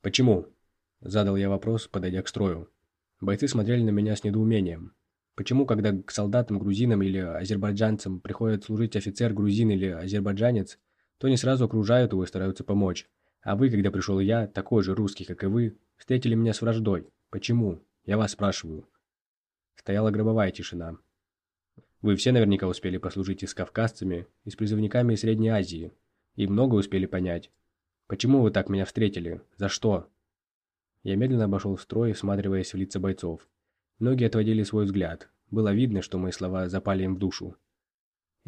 A: «Почему?» – задал я вопрос, подойдя к строю. Бойцы смотрели на меня с недоумением. Почему, когда к солдатам-грузинам или азербайджанцам приходит служить офицер-грузин или азербайджанец, то не сразу окружают его и стараются помочь? А вы, когда пришел я, такой же русский, как и вы, встретили меня с враждой. Почему? Я вас спрашиваю. Стояла гробовая тишина. Вы все наверняка успели послужить и с кавказцами, и с призывниками из Средней Азии, и много успели понять. Почему вы так меня встретили? За что?» Я медленно обошел строй, всматриваясь в лица бойцов. Многие отводили свой взгляд. Было видно, что мои слова запали им в душу.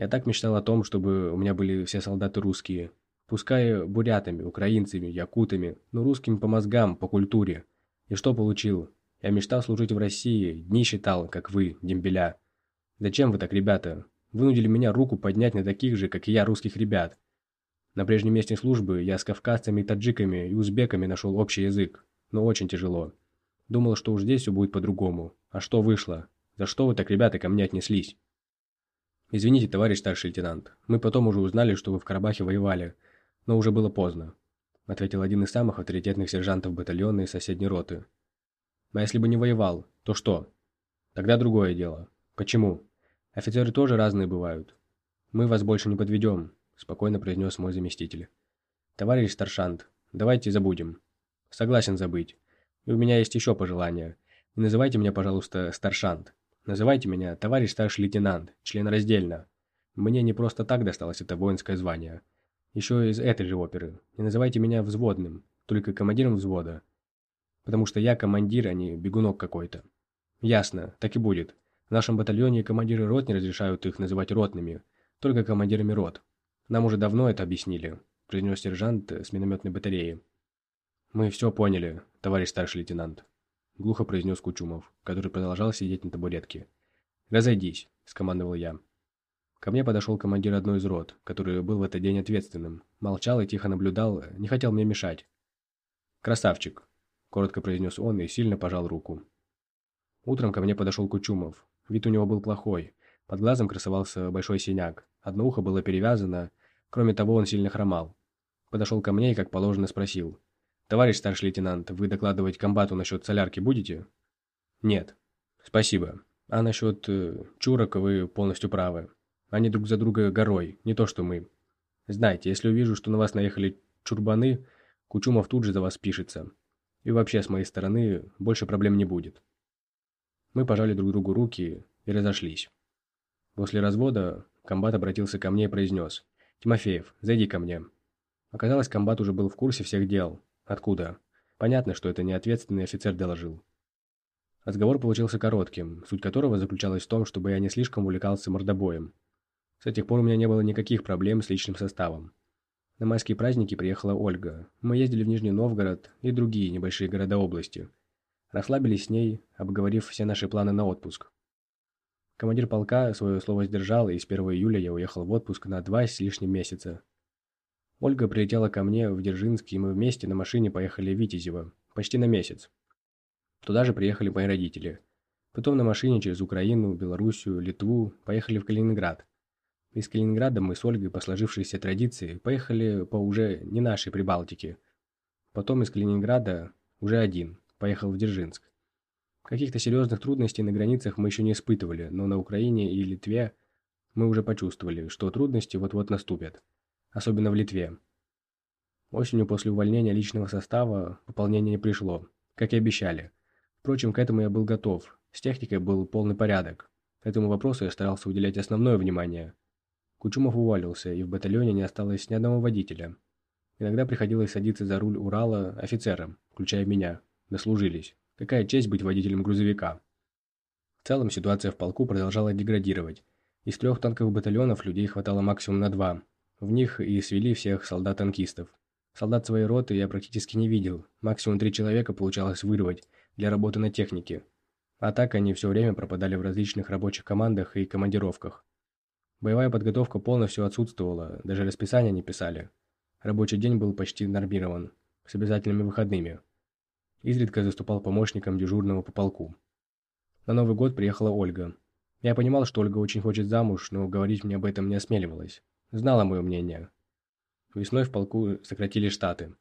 A: Я так мечтал о том, чтобы у меня были все солдаты русские. Пускай бурятами, украинцами, якутами, но русскими по мозгам, по культуре. И что получил? Я мечтал служить в России, дни считал, как вы, дембеля. Зачем вы так, ребята? Вынудили меня руку поднять на таких же, как и я, русских ребят. На прежнем месте службы я с кавказцами, таджиками и узбеками нашел общий язык, но очень тяжело. Думал, что уж здесь все будет по-другому. А что вышло? За что вы так, ребята, ко мне отнеслись? Извините, товарищ старший лейтенант, мы потом уже узнали, что вы в Карабахе воевали, но уже было поздно, ответил один из самых авторитетных сержантов батальона и соседней роты. А если бы не воевал, то что? Тогда другое дело. Почему? Офицеры тоже разные бывают. Мы вас больше не подведем, спокойно произнес мой заместитель. Товарищ Старшант, Давайте забудем. Согласен забыть. И у меня есть еще пожелание. Не называйте меня, пожалуйста, старшант. Называйте меня товарищ старший лейтенант, член раздельно. Мне не просто так досталось это воинское звание. Еще из этой же оперы. Не называйте меня взводным, только командиром взвода. Потому что я командир, а не бегунок какой-то. Ясно, так и будет. В нашем батальоне командиры рот не разрешают их называть ротными, только командирами рот. Нам уже давно это объяснили, произнес сержант с минометной батареи. Мы все поняли, товарищ старший лейтенант. Глухо произнес Кучумов, который продолжал сидеть на табуретке. «Разойдись», – скомандовал я. Ко мне подошел командир одной из рот, который был в этот день ответственным. Молчал и тихо наблюдал, не хотел мне мешать. «Красавчик», – коротко произнес он и сильно пожал руку. Утром ко мне подошел Кучумов. Вид у него был плохой. Под глазом красовался большой синяк. Одно ухо было перевязано. Кроме того, он сильно хромал. Подошел ко мне и, как положено, спросил. «Товарищ старший лейтенант, вы докладывать комбату насчет солярки будете?» «Нет». «Спасибо. А насчет э, чурок вы полностью правы. Они друг за друга горой, не то что мы. Знаете, если увижу, что на вас наехали чурбаны, Кучумов тут же за вас пишется. И вообще, с моей стороны, больше проблем не будет». Мы пожали друг другу руки и разошлись. После развода комбат обратился ко мне и произнес. «Тимофеев, зайди ко мне». Оказалось, комбат уже был в курсе всех дел. Откуда? Понятно, что это не ответственный офицер доложил. Разговор получился коротким, суть которого заключалась в том, чтобы я не слишком увлекался мордобоем. С этих пор у меня не было никаких проблем с личным составом. На майские праздники приехала Ольга. Мы ездили в Нижний Новгород и другие небольшие города области – Расслабились с ней, обговорив все наши планы на отпуск. Командир полка свое слово сдержал, и с 1 июля я уехал в отпуск на два с лишним месяца. Ольга прилетела ко мне в Дзержинск, и мы вместе на машине поехали в Витязево, почти на месяц. Туда же приехали мои родители. Потом на машине через Украину, Белоруссию, Литву поехали в Калининград. Из Калининграда мы с Ольгой по сложившейся традиции поехали по уже не нашей Прибалтике. Потом из Калининграда уже один, поехал в Дзержинск. Каких-то серьезных трудностей на границах мы еще не испытывали, но на Украине и Литве мы уже почувствовали, что трудности вот-вот наступят. Особенно в Литве. Осенью после увольнения личного состава пополнение не пришло, как и обещали. Впрочем, к этому я был готов. С техникой был полный порядок. Этому вопросу я старался уделять основное внимание. Кучумов уволился, и в батальоне не осталось ни одного водителя. Иногда приходилось садиться за руль Урала офицерам, включая меня. Дослужились. Какая честь быть водителем грузовика. В целом ситуация в полку продолжала деградировать. Из трех танковых батальонов людей хватало максимум на два. В них и свели всех солдат-танкистов. Солдат своей роты я практически не видел. Максимум три человека получалось вырвать для работы на технике. А так они все время пропадали в различных рабочих командах и командировках. Боевая подготовка полностью отсутствовала, даже расписания не писали. Рабочий день был почти нормирован, с обязательными выходными. Изредка заступал помощником дежурного по полку. На Новый год приехала Ольга. Я понимал, что Ольга очень хочет замуж, но говорить мне об этом не осмеливалась. Знала мое мнение. Весной в полку сократили штаты.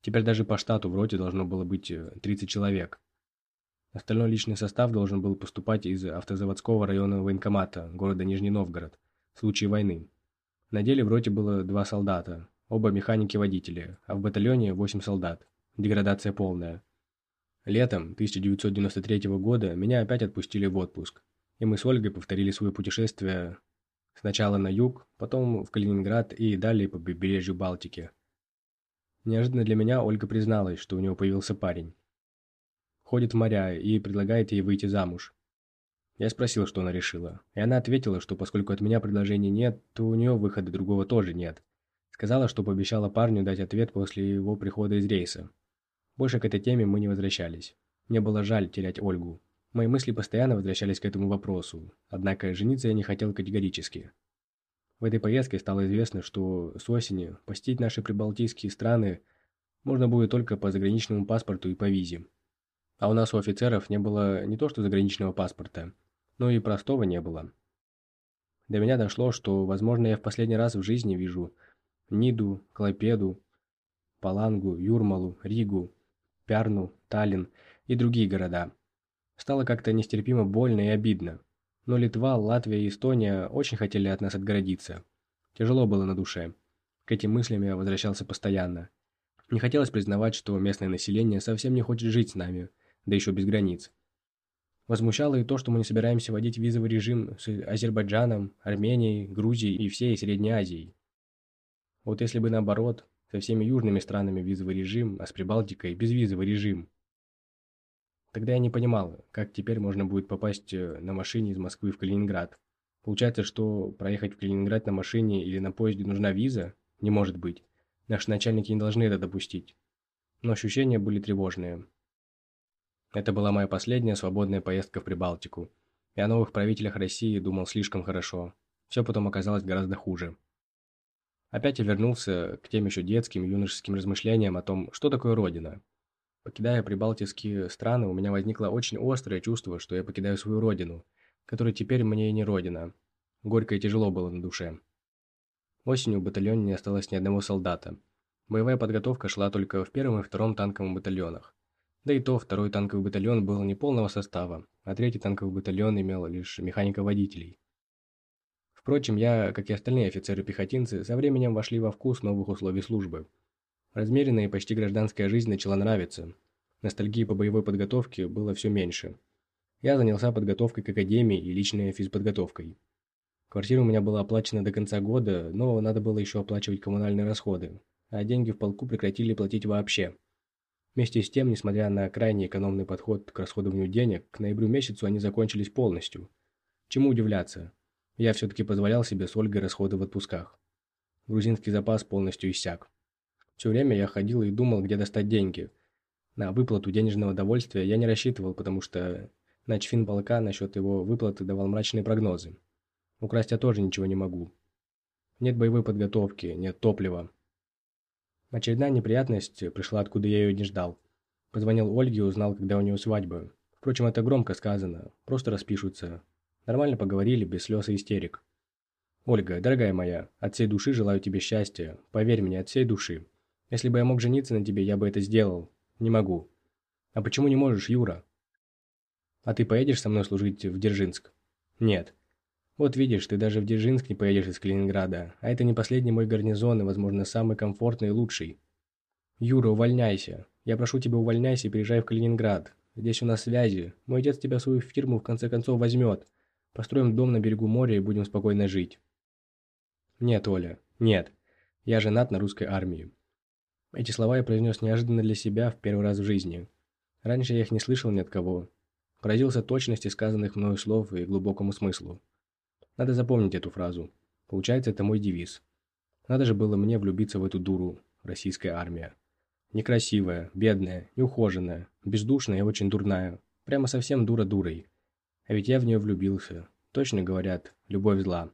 A: Теперь даже по штату в роте должно было быть 30 э, человек. Остальной личный состав должен был поступать из автозаводского района военкомата города Нижний Новгород в случае войны. На деле в роте было два солдата, оба механики-водители, а в батальоне 8 солдат. Деградация полная. Летом 1993 года меня опять отпустили в отпуск, и мы с Ольгой повторили свое путешествие сначала на юг, потом в Калининград и далее по побережью Балтики. Неожиданно для меня Ольга призналась, что у нее появился парень. Ходит в моря и предлагает ей выйти замуж. Я спросил, что она решила, и она ответила, что поскольку от меня предложений нет, то у нее выхода другого тоже нет. Сказала, что пообещала парню дать ответ после его прихода из рейса. Больше к этой теме мы не возвращались. Мне было жаль терять Ольгу. Мои мысли постоянно возвращались к этому вопросу, однако жениться я не хотел категорически. В этой поездке стало известно, что с осени посетить наши прибалтийские страны можно будет только по заграничному паспорту и по визе. А у нас у офицеров не было не то что заграничного паспорта, но и простого не было. До меня дошло, что, возможно, я в последний раз в жизни вижу Ниду, Клайпеду, Палангу, Юрмалу, Ригу, Пярну, Таллин и другие города. Стало как-то нестерпимо больно и обидно. Но Литва, Латвия и Эстония очень хотели от нас отгородиться. Тяжело было на душе. К этим мыслям я возвращался постоянно. Не хотелось признавать, что местное население совсем не хочет жить с нами, да еще без границ. Возмущало и то, что мы не собираемся вводить визовый режим с Азербайджаном, Арменией, Грузией и всей Средней Азией. Вот если бы наоборот, со всеми южными странами визовый режим, а с Прибалтикой безвизовый режим. Тогда я не понимал, как теперь можно будет попасть э, на машине из Москвы в Калининград. Получается, что проехать в Калининград на машине или на поезде нужна виза? Не может быть. Наши начальники не должны это допустить. Но ощущения были тревожные. Это была моя последняя свободная поездка в Прибалтику. И о новых правителях России думал слишком хорошо. Все потом оказалось гораздо хуже. Опять я вернулся к тем еще детским юношеским размышлениям о том, что такое Родина. Покидая прибалтийские страны, у меня возникло очень острое чувство, что я покидаю свою родину, которая теперь мне и не родина. Горько и тяжело было на душе. Осенью в батальоне не осталось ни одного солдата. Боевая подготовка шла только в первом и втором танковом батальонах. Да и то второй танковый батальон был не полного состава, а третий танковый батальон имел лишь механико-водителей. Впрочем, я, как и остальные офицеры-пехотинцы, со временем вошли во вкус новых условий службы. Размеренная и почти гражданская жизнь начала нравиться. Ностальгии по боевой подготовке было все меньше. Я занялся подготовкой к академии и личной физподготовкой. Квартира у меня была оплачена до конца года, но надо было еще оплачивать коммунальные расходы, а деньги в полку прекратили платить вообще. Вместе с тем, несмотря на крайне экономный подход к расходованию денег, к ноябрю месяцу они закончились полностью. Чему удивляться? Я все-таки позволял себе с Ольгой расходы в отпусках. Грузинский запас полностью иссяк. Все время я ходил и думал, где достать деньги. На выплату денежного довольствия я не рассчитывал, потому что начфин полка насчет его выплаты давал мрачные прогнозы. Украсть я тоже ничего не могу. Нет боевой подготовки, нет топлива. Очередная неприятность пришла, откуда я ее не ждал. Позвонил Ольге и узнал, когда у нее свадьба. Впрочем, это громко сказано, просто распишутся. Нормально поговорили, без слез и истерик. «Ольга, дорогая моя, от всей души желаю тебе счастья. Поверь мне, от всей души. Если бы я мог жениться на тебе, я бы это сделал. Не могу». «А почему не можешь, Юра?» «А ты поедешь со мной служить в Дзержинск?» «Нет. Вот видишь, ты даже в Дзержинск не поедешь из Калининграда, а это не последний мой гарнизон и, возможно, самый комфортный и лучший. Юра, увольняйся. Я прошу тебя, увольняйся и приезжай в Калининград. Здесь у нас связи. Мой отец тебя в свою фирму в конце концов возьмет. Построим дом на берегу моря и будем спокойно жить. Нет, Оля, нет. Я женат на русской армии. Эти слова я произнес неожиданно для себя в первый раз в жизни. Раньше я их не слышал ни от кого. Поразился точности сказанных мною слов и глубокому смыслу. Надо запомнить эту фразу. Получается, это мой девиз. Надо же было мне влюбиться в эту дуру, российская армия. Некрасивая, бедная, неухоженная, бездушная и очень дурная. Прямо совсем дура дурой. А ведь я в нее влюбился. Точно говорят, любовь зла.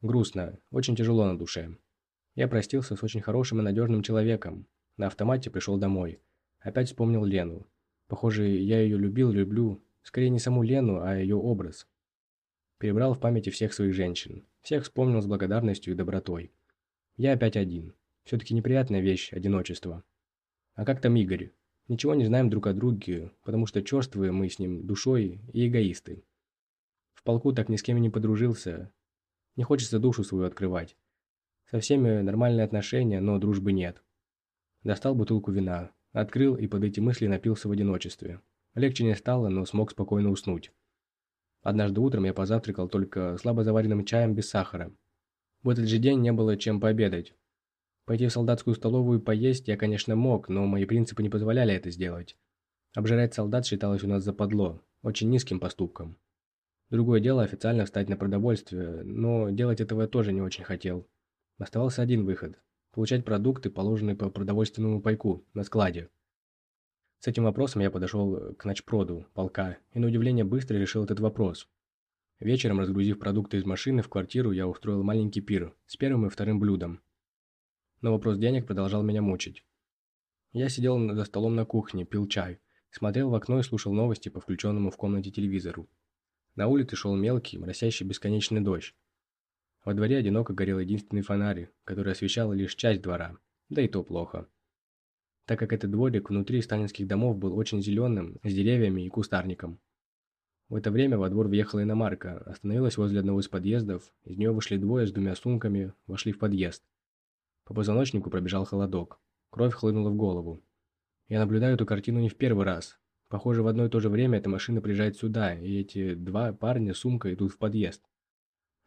A: Грустно, очень тяжело на душе. Я простился с очень хорошим и надежным человеком. На автомате пришел домой. Опять вспомнил Лену. Похоже, я ее любил, люблю. Скорее не саму Лену, а ее образ. Перебрал в памяти всех своих женщин. Всех вспомнил с благодарностью и добротой. Я опять один. Все-таки неприятная вещь – одиночество. А как там Игорь? Ничего не знаем друг о друге, потому что черствые мы с ним душой и эгоисты. В полку так ни с кем не подружился. Не хочется душу свою открывать. Со всеми нормальные отношения, но дружбы нет. Достал бутылку вина, открыл и под эти мысли напился в одиночестве. Легче не стало, но смог спокойно уснуть. Однажды утром я позавтракал только слабо заваренным чаем без сахара. В этот же день не было чем пообедать. Пойти в солдатскую столовую поесть я, конечно, мог, но мои принципы не позволяли это сделать. Обжирать солдат считалось у нас западло, очень низким поступком. Другое дело официально встать на продовольствие, но делать этого я тоже не очень хотел. Оставался один выход – получать продукты, положенные по продовольственному пайку, на складе. С этим вопросом я подошел к начпроду, полка, и на удивление быстро решил этот вопрос. Вечером, разгрузив продукты из машины в квартиру, я устроил маленький пир с первым и вторым блюдом. Но вопрос денег продолжал меня мучить. Я сидел за столом на кухне, пил чай, смотрел в окно и слушал новости по включенному в комнате телевизору. На улице шел мелкий, моросящий бесконечный дождь. Во дворе одиноко горел единственный фонарь, который освещал лишь часть двора, да и то плохо так как этот дворик внутри сталинских домов был очень зеленым, с деревьями и кустарником. В это время во двор въехала иномарка, остановилась возле одного из подъездов, из нее вышли двое с двумя сумками, вошли в подъезд. По позвоночнику пробежал холодок. Кровь хлынула в голову. Я наблюдаю эту картину не в первый раз. Похоже, в одно и то же время эта машина приезжает сюда, и эти два парня с сумкой идут в подъезд.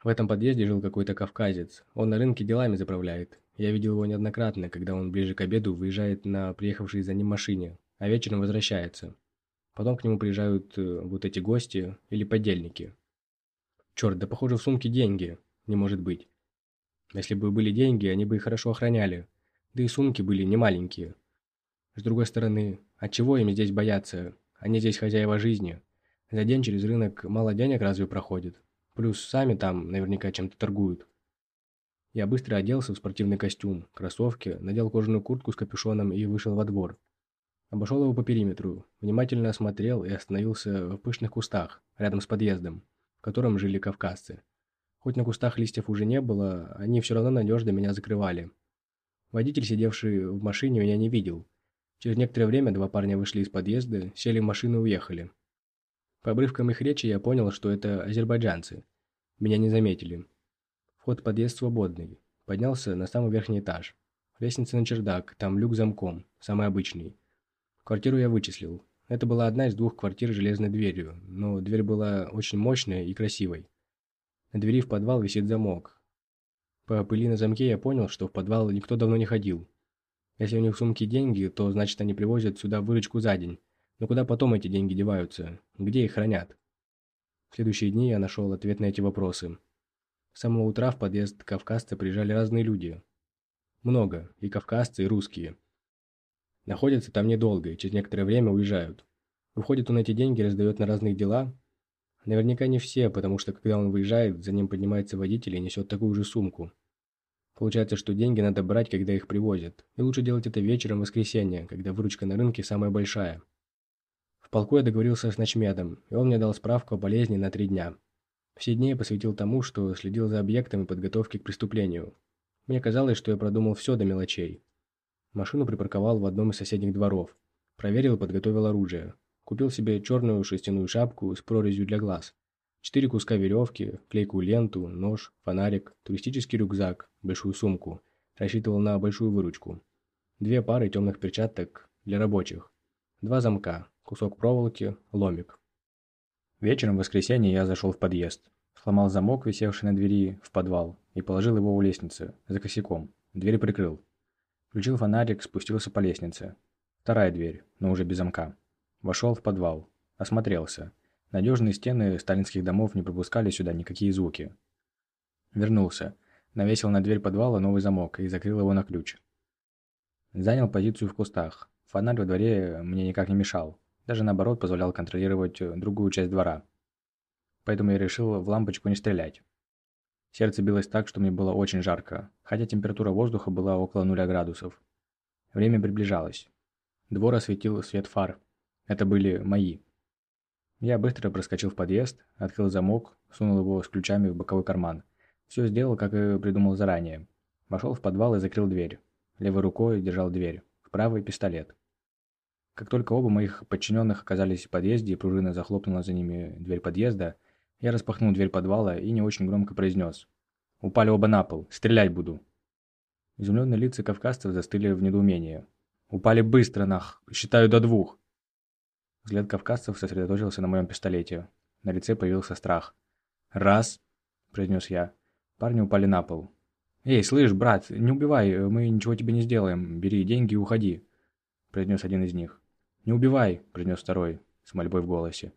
A: В этом подъезде жил какой-то кавказец. Он на рынке делами заправляет. Я видел его неоднократно, когда он ближе к обеду выезжает на приехавшей за ним машине, а вечером возвращается. Потом к нему приезжают э, вот эти гости или подельники. Черт, да похоже в сумке деньги. Не может быть. Если бы были деньги, они бы их хорошо охраняли. Да и сумки были не маленькие. С другой стороны, от чего им здесь бояться? Они здесь хозяева жизни. За день через рынок мало денег разве проходит? Плюс сами там наверняка чем-то торгуют. Я быстро оделся в спортивный костюм, кроссовки, надел кожаную куртку с капюшоном и вышел во двор. Обошел его по периметру, внимательно осмотрел и остановился в пышных кустах, рядом с подъездом, в котором жили кавказцы. Хоть на кустах листьев уже не было, они все равно надежно меня закрывали. Водитель, сидевший в машине, меня не видел. Через некоторое время два парня вышли из подъезда, сели в машину и уехали. По обрывкам их речи я понял, что это азербайджанцы. Меня не заметили. Вход в подъезд свободный. Поднялся на самый верхний этаж. Лестница на чердак, там люк замком, самый обычный. Квартиру я вычислил. Это была одна из двух квартир с железной дверью, но дверь была очень мощная и красивой. На двери в подвал висит замок. По пыли на замке я понял, что в подвал никто давно не ходил. Если у них в сумке деньги, то значит они привозят сюда выручку за день. Но куда потом эти деньги деваются? Где их хранят? В следующие дни я нашел ответ на эти вопросы. С самого утра в подъезд кавказца приезжали разные люди. Много, и кавказцы, и русские. Находятся там недолго, и через некоторое время уезжают. Выходит, он эти деньги раздает на разных дела. Наверняка не все, потому что когда он выезжает, за ним поднимается водитель и несет такую же сумку. Получается, что деньги надо брать, когда их привозят. И лучше делать это вечером в воскресенье, когда выручка на рынке самая большая. В полку я договорился с ночмедом, и он мне дал справку о болезни на три дня. Все дни я посвятил тому, что следил за объектами подготовки к преступлению. Мне казалось, что я продумал все до мелочей. Машину припарковал в одном из соседних дворов. Проверил и подготовил оружие. Купил себе черную шерстяную шапку с прорезью для глаз. Четыре куска веревки, клейкую ленту, нож, фонарик, туристический рюкзак, большую сумку. Рассчитывал на большую выручку. Две пары темных перчаток для рабочих. Два замка, кусок проволоки, ломик. Вечером в воскресенье я зашел в подъезд. Сломал замок, висевший на двери, в подвал, и положил его у лестницы, за косяком. Дверь прикрыл. Включил фонарик, спустился по лестнице. Вторая дверь, но уже без замка. Вошел в подвал. Осмотрелся. Надежные стены сталинских домов не пропускали сюда никакие звуки. Вернулся. Навесил на дверь подвала новый замок и закрыл его на ключ. Занял позицию в кустах. Фонарь во дворе мне никак не мешал. Даже наоборот позволял контролировать другую часть двора. Поэтому я решил в лампочку не стрелять. Сердце билось так, что мне было очень жарко, хотя температура воздуха была около нуля градусов. Время приближалось. Двор осветил свет фар. Это были мои. Я быстро проскочил в подъезд, открыл замок, сунул его с ключами в боковой карман. Все сделал, как и придумал заранее. Вошел в подвал и закрыл дверь. Левой рукой держал дверь, в правый пистолет. Как только оба моих подчиненных оказались в подъезде и пружина захлопнула за ними дверь подъезда, я распахнул дверь подвала и не очень громко произнес. «Упали оба на пол. Стрелять буду». Изумленные лица кавказцев застыли в недоумении. «Упали быстро, нах! Считаю до двух!» Взгляд кавказцев сосредоточился на моем пистолете. На лице появился страх. «Раз!» – произнес я. Парни упали на пол. «Эй, слышь, брат, не убивай, мы ничего тебе не сделаем. Бери деньги и уходи», – произнес один из них. «Не убивай», – произнес второй, с мольбой в голосе.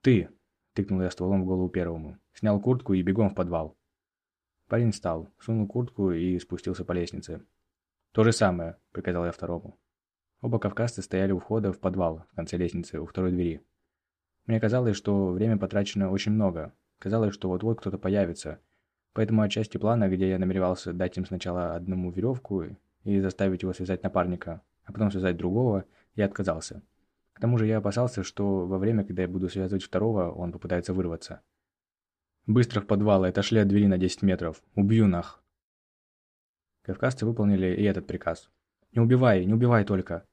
A: «Ты!» – тыкнул я стволом в голову первому. Снял куртку и бегом в подвал. Парень встал, сунул куртку и спустился по лестнице. «То же самое», – приказал я второму. Оба кавказца стояли у входа в подвал, в конце лестницы, у второй двери. Мне казалось, что время потрачено очень много. Казалось, что вот-вот кто-то появится. Поэтому от части плана, где я намеревался дать им сначала одному веревку и заставить его связать напарника, а потом связать другого, я отказался. К тому же я опасался, что во время, когда я буду связывать второго, он попытается вырваться. «Быстро в подвал и отошли от двери на 10 метров. Убью нах!» Кавказцы выполнили и этот приказ. «Не убивай, не убивай только!»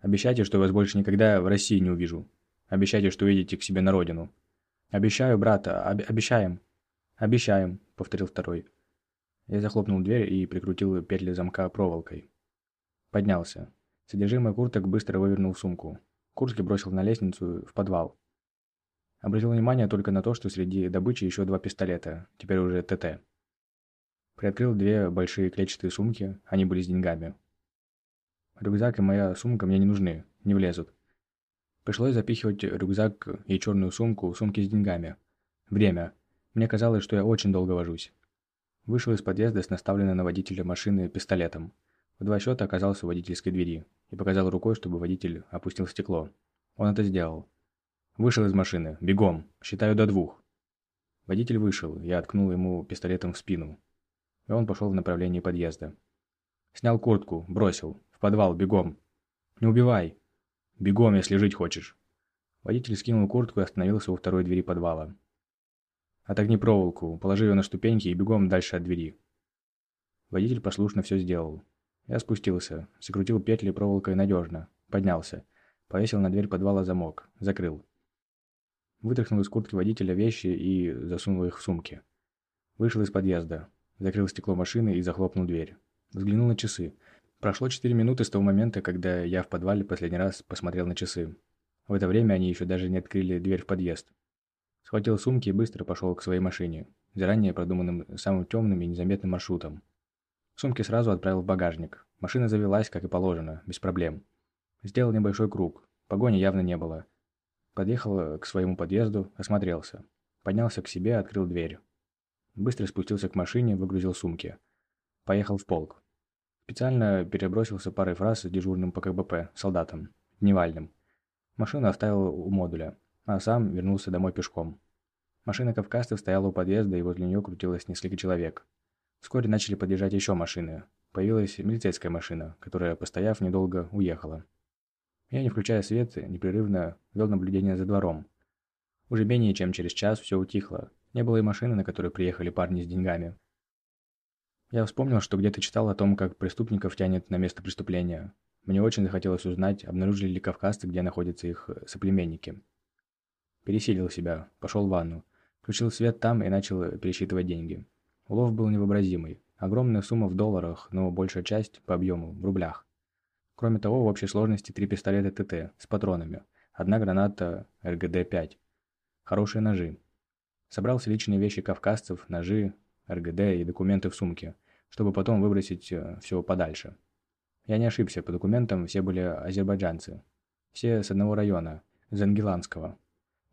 A: Обещайте, что вас больше никогда в России не увижу. Обещайте, что уедете к себе на родину. Обещаю, брата, об обещаем. Обещаем, повторил второй. Я захлопнул дверь и прикрутил петли замка проволокой. Поднялся. Содержимое курток быстро вывернул в сумку. Куртки бросил на лестницу в подвал. Обратил внимание только на то, что среди добычи еще два пистолета, теперь уже ТТ. Приоткрыл две большие клетчатые сумки, они были с деньгами. Рюкзак и моя сумка мне не нужны, не влезут. Пришлось запихивать рюкзак и черную сумку сумки с деньгами. Время. Мне казалось, что я очень долго вожусь. Вышел из подъезда с наставленной на водителя машины пистолетом. В два счета оказался у водительской двери и показал рукой, чтобы водитель опустил стекло. Он это сделал. Вышел из машины. Бегом. Считаю до двух. Водитель вышел. Я откнул ему пистолетом в спину. И он пошел в направлении подъезда. Снял куртку. Бросил. В подвал. Бегом. Не убивай. Бегом, если жить хочешь. Водитель скинул куртку и остановился у второй двери подвала. Отогни проволоку, положи ее на ступеньки и бегом дальше от двери. Водитель послушно все сделал. Я спустился, закрутил петли проволокой надежно, поднялся, повесил на дверь подвала замок, закрыл. Вытряхнул из куртки водителя вещи и засунул их в сумки. Вышел из подъезда, закрыл стекло машины и захлопнул дверь. Взглянул на часы. Прошло 4 минуты с того момента, когда я в подвале последний раз посмотрел на часы. В это время они еще даже не открыли дверь в подъезд. Схватил сумки и быстро пошел к своей машине, заранее продуманным самым темным и незаметным маршрутом. Сумки сразу отправил в багажник. Машина завелась, как и положено, без проблем. Сделал небольшой круг. Погони явно не было. Подъехал э, к своему подъезду, осмотрелся. Поднялся к себе, открыл дверь. Быстро спустился к машине, выгрузил сумки. Поехал в полк. Специально перебросился парой фраз с дежурным по КБП, солдатом, дневальным. Машину оставил у модуля, а сам вернулся домой пешком. Машина кавказцев стояла у подъезда, и возле нее крутилось несколько человек. Вскоре начали подъезжать еще машины. Появилась милицейская машина, которая, постояв недолго, уехала. Я, не включая свет, непрерывно вел наблюдение за двором. Уже менее чем через час все утихло. Не было и машины, на которой приехали парни с деньгами. Я вспомнил, что где-то читал о том, как преступников тянет на место преступления. Мне очень захотелось узнать, обнаружили ли кавказцы, где находятся их соплеменники. Пересилил себя, пошел в ванну, включил свет там и начал пересчитывать деньги. Улов был невообразимый. Огромная сумма в долларах, но большая часть по объему в рублях. Кроме того, в общей сложности три пистолета ТТ с патронами, одна граната РГД-5, хорошие ножи. Собрался личные вещи кавказцев, ножи, РГД и документы в сумке, чтобы потом выбросить э, все подальше. Я не ошибся, по документам все были азербайджанцы. Все с одного района, Зангеланского,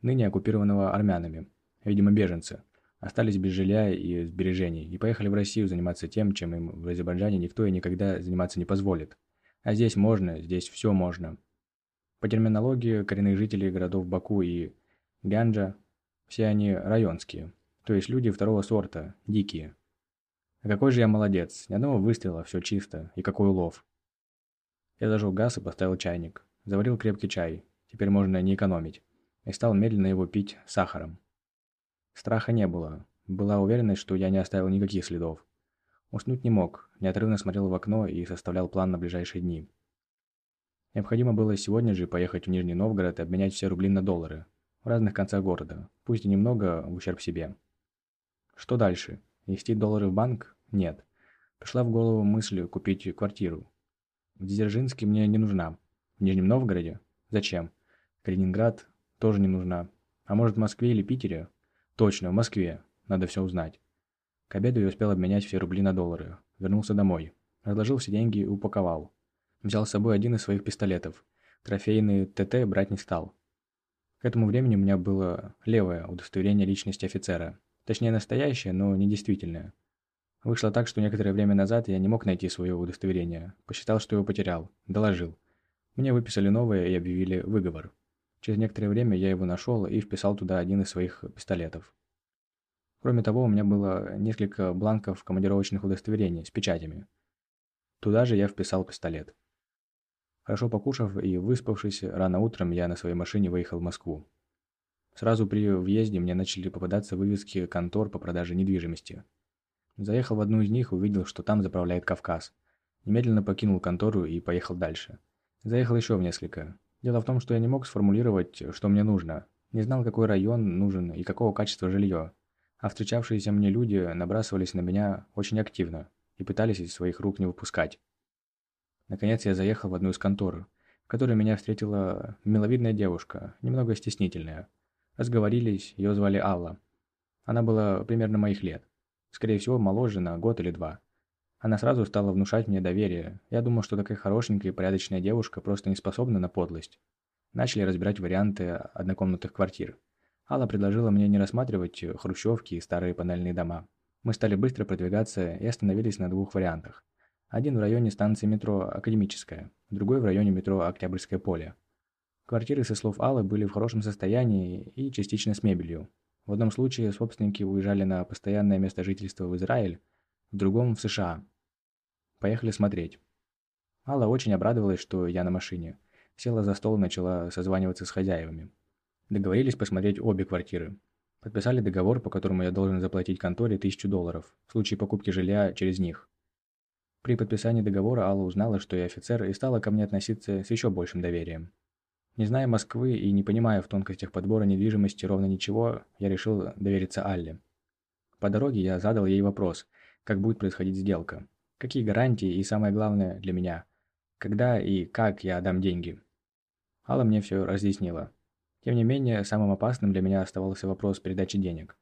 A: ныне оккупированного армянами, видимо беженцы. Остались без жилья и сбережений и поехали в Россию заниматься тем, чем им в Азербайджане никто и никогда заниматься не позволит. А здесь можно, здесь все можно. По терминологии коренных жителей городов Баку и Гянджа, все они районские, то есть люди второго сорта, дикие. А какой же я молодец, ни одного выстрела, все чисто, и какой улов. Я зажег газ и поставил чайник, заварил крепкий чай, теперь можно не экономить, и стал медленно его пить сахаром. Страха не было, была уверенность, что я не оставил никаких следов. Уснуть не мог, неотрывно смотрел в окно и составлял план на ближайшие дни. Необходимо было сегодня же поехать в Нижний Новгород и обменять все рубли на доллары. В разных концах города, пусть и немного в ущерб себе. Что дальше? Нести доллары в банк? Нет. Пришла в голову мысль купить квартиру. В Дзержинске мне не нужна. В Нижнем Новгороде? Зачем? Калининград тоже не нужна. А может в Москве или Питере? Точно, в Москве. Надо все узнать. К обеду я успел обменять все рубли на доллары. Вернулся домой. Разложил все деньги и упаковал. Взял с собой один из своих пистолетов. Трофейный ТТ брать не стал. К этому времени у меня было левое удостоверение личности офицера. Точнее, настоящее, но не действительное. Вышло так, что некоторое время назад я не мог найти свое удостоверение. Посчитал, что его потерял. Доложил. Мне выписали новое и объявили выговор. Через некоторое время я его нашел и вписал туда один из своих пистолетов. Кроме того, у меня было несколько бланков командировочных удостоверений с печатями. Туда же я вписал пистолет. Хорошо покушав и выспавшись, рано утром я на своей машине выехал в Москву. Сразу при въезде мне начали попадаться вывески контор по продаже недвижимости. Заехал в одну из них увидел, что там заправляет Кавказ. Немедленно покинул контору и поехал дальше. Заехал еще в несколько. Дело в том, что я не мог сформулировать, что мне нужно. Не знал, какой район нужен и какого качества жилье а встречавшиеся мне люди набрасывались на меня очень активно и пытались из своих рук не выпускать. Наконец я заехал в одну из контор, в которой меня встретила миловидная девушка, немного стеснительная. Разговорились, ее звали Алла. Она была примерно моих лет. Скорее всего, моложе на год или два. Она сразу стала внушать мне доверие. Я думал, что такая хорошенькая и порядочная девушка просто не способна на подлость. Начали разбирать варианты однокомнатных квартир. Алла предложила мне не рассматривать хрущевки и старые панельные дома. Мы стали быстро продвигаться и остановились на двух вариантах. Один в районе станции метро «Академическая», другой в районе метро «Октябрьское поле». Квартиры, со слов Аллы, были в хорошем состоянии и частично с мебелью. В одном случае собственники уезжали на постоянное место жительства в Израиль, в другом – в США. Поехали смотреть. Алла очень обрадовалась, что я на машине. Села за стол и начала созваниваться с хозяевами. Договорились посмотреть обе квартиры. Подписали договор, по которому я должен заплатить конторе тысячу долларов в случае покупки жилья через них. При подписании договора Алла узнала, что я офицер, и стала ко мне относиться с еще большим доверием. Не зная Москвы и не понимая в тонкостях подбора недвижимости ровно ничего, я решил довериться Алле. По дороге я задал ей вопрос, как будет происходить сделка, какие гарантии и, самое главное для меня, когда и как я отдам деньги. Алла мне все разъяснила. Тем не менее, самым опасным для меня оставался вопрос передачи денег.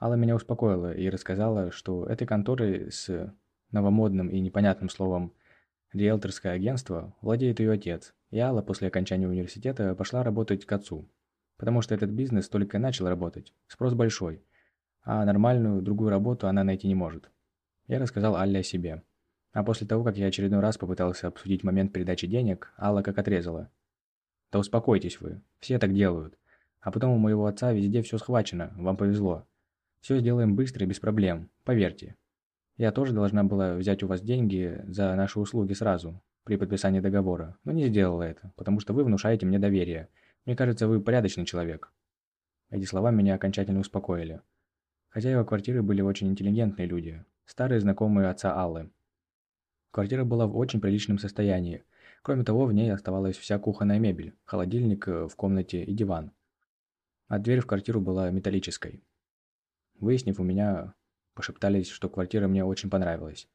A: Алла меня успокоила и рассказала, что этой конторой с новомодным и непонятным словом «риэлторское агентство» владеет ее отец, и Алла после окончания университета пошла работать к отцу. Потому что этот бизнес только начал работать, спрос большой, а нормальную другую работу она найти не может. Я рассказал Алле о себе. А после того, как я очередной раз попытался обсудить момент передачи денег, Алла как отрезала – да успокойтесь вы, все так делают. А потом у моего отца везде все схвачено, вам повезло. Все сделаем быстро и без проблем, поверьте. Я тоже должна была взять у вас деньги за наши услуги сразу, при подписании договора, но не сделала это, потому что вы внушаете мне доверие. Мне кажется, вы порядочный человек». Эти слова меня окончательно успокоили. Хозяева квартиры были очень интеллигентные люди, старые знакомые отца Аллы. Квартира была в очень приличном состоянии, Кроме того, в ней оставалась вся кухонная мебель, холодильник э, в комнате и диван. А дверь в квартиру была металлической. Выяснив у меня, пошептались, что квартира мне очень понравилась.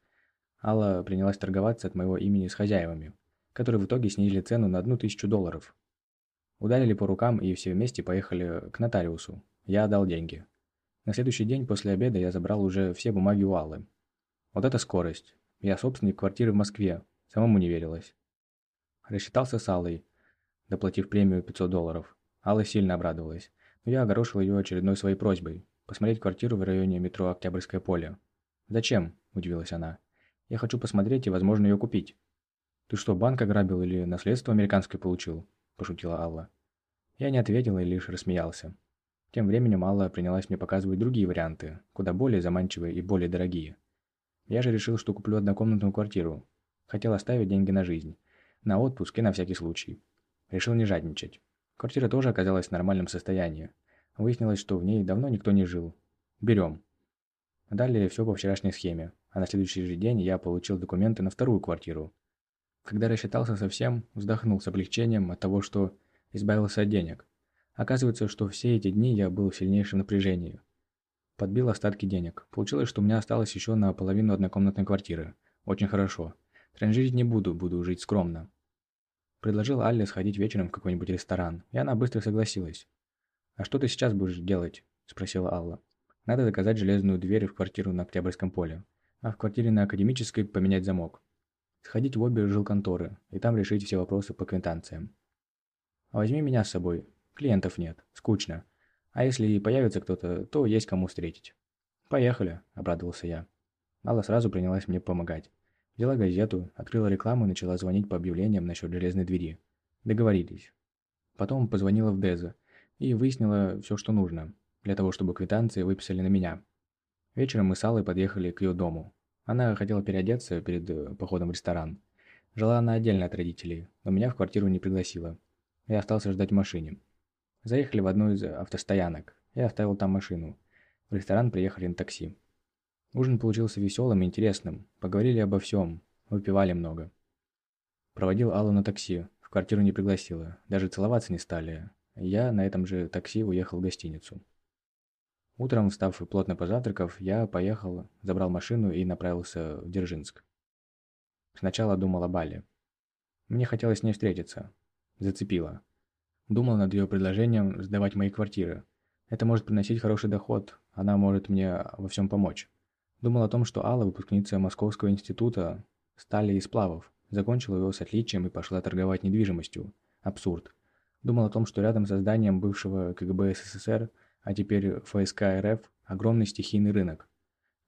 A: Алла принялась торговаться от моего имени с хозяевами, которые в итоге снизили цену на одну тысячу долларов. Ударили по рукам и все вместе поехали к нотариусу. Я отдал деньги. На следующий день после обеда я забрал уже все бумаги у Аллы. Вот это скорость. Я собственник квартиры в Москве. Самому не верилось. Рассчитался с Аллой, доплатив премию 500 долларов. Алла сильно обрадовалась, но я огорошил ее очередной своей просьбой – посмотреть квартиру в районе метро Октябрьское поле. «Зачем?» – удивилась она. «Я хочу посмотреть и, возможно, ее купить». «Ты что, банк ограбил или наследство американское получил?» – пошутила Алла. Я не ответил и лишь рассмеялся. Тем временем Алла принялась мне показывать другие варианты, куда более заманчивые и более дорогие. Я же решил, что куплю однокомнатную квартиру. Хотел оставить деньги на жизнь. На отпуск и на всякий случай. Решил не жадничать. Квартира тоже оказалась в нормальном состоянии. Выяснилось, что в ней давно никто не жил. Берем. Далее все по вчерашней схеме, а на следующий же день я получил документы на вторую квартиру. Когда рассчитался совсем, вздохнул с облегчением от того, что избавился от денег. Оказывается, что все эти дни я был в сильнейшем напряжении. Подбил остатки денег. Получилось, что у меня осталось еще на половину однокомнатной квартиры. Очень хорошо. Транжирить не буду, буду жить скромно. Предложил Алле сходить вечером в какой-нибудь ресторан, и она быстро согласилась. «А что ты сейчас будешь делать?» – спросила Алла. «Надо заказать железную дверь в квартиру на Октябрьском поле, а в квартире на Академической поменять замок. Сходить в обе жилконторы, и там решить все вопросы по квитанциям. А возьми меня с собой. Клиентов нет, скучно. А если и появится кто-то, то есть кому встретить». «Поехали», – обрадовался я. Алла сразу принялась мне помогать. Взяла газету, открыла рекламу и начала звонить по объявлениям насчет железной двери. Договорились. Потом позвонила в Деза и выяснила все, что нужно, для того, чтобы квитанции выписали на меня. Вечером мы с Аллой подъехали к ее дому. Она хотела переодеться перед э, походом в ресторан. Жила она отдельно от родителей, но меня в квартиру не пригласила. Я остался ждать в машине. Заехали в одну из автостоянок. Я оставил там машину. В ресторан приехали на такси. Ужин получился веселым и интересным. Поговорили обо всем. Выпивали много. Проводил Аллу на такси. В квартиру не пригласила. Даже целоваться не стали. Я на этом же такси уехал в гостиницу. Утром, встав и плотно позавтракав, я поехал, забрал машину и направился в Дзержинск. Сначала думал о Бале. Мне хотелось с ней встретиться. Зацепила. Думал над ее предложением сдавать мои квартиры. Это может приносить хороший доход, она может мне во всем помочь. Думал о том, что Алла, выпускница Московского института стали и сплавов, закончила его с отличием и пошла торговать недвижимостью. Абсурд. Думал о том, что рядом с зданием бывшего КГБ СССР, а теперь ФСК РФ, огромный стихийный рынок.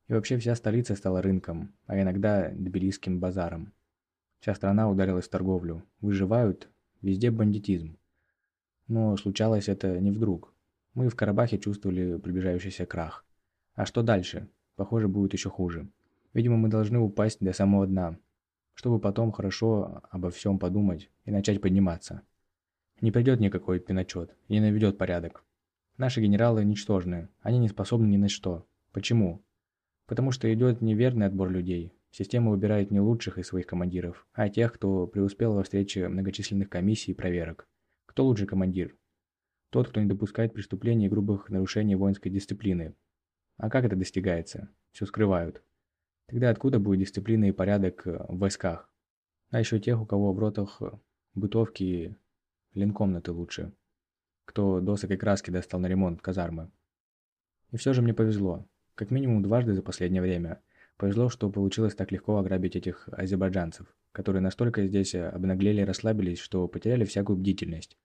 A: И вообще вся столица стала рынком, а иногда тбилисским базаром. Вся страна ударилась в торговлю. Выживают, везде бандитизм. Но случалось это не вдруг. Мы в Карабахе чувствовали приближающийся крах. А что дальше? Похоже, будет еще хуже. Видимо, мы должны упасть до самого дна, чтобы потом хорошо обо всем подумать и начать подниматься. Не придет никакой пиночет и не наведет порядок. Наши генералы ничтожны, они не способны ни на что. Почему? Потому что идет неверный отбор людей. Система выбирает не лучших из своих командиров, а тех, кто преуспел во встрече многочисленных комиссий и проверок. Кто лучший командир? Тот, кто не допускает преступлений и грубых нарушений воинской дисциплины. А как это достигается? Все скрывают. Тогда откуда будет дисциплина и порядок э, в войсках? А еще тех, у кого в ротах э, бытовки линкомнаты лучше. Кто досок и краски достал на ремонт казармы. И все же мне повезло. Как минимум дважды за последнее время. Повезло, что получилось так легко ограбить этих азербайджанцев, которые настолько здесь э, обнаглели и расслабились, что потеряли всякую бдительность.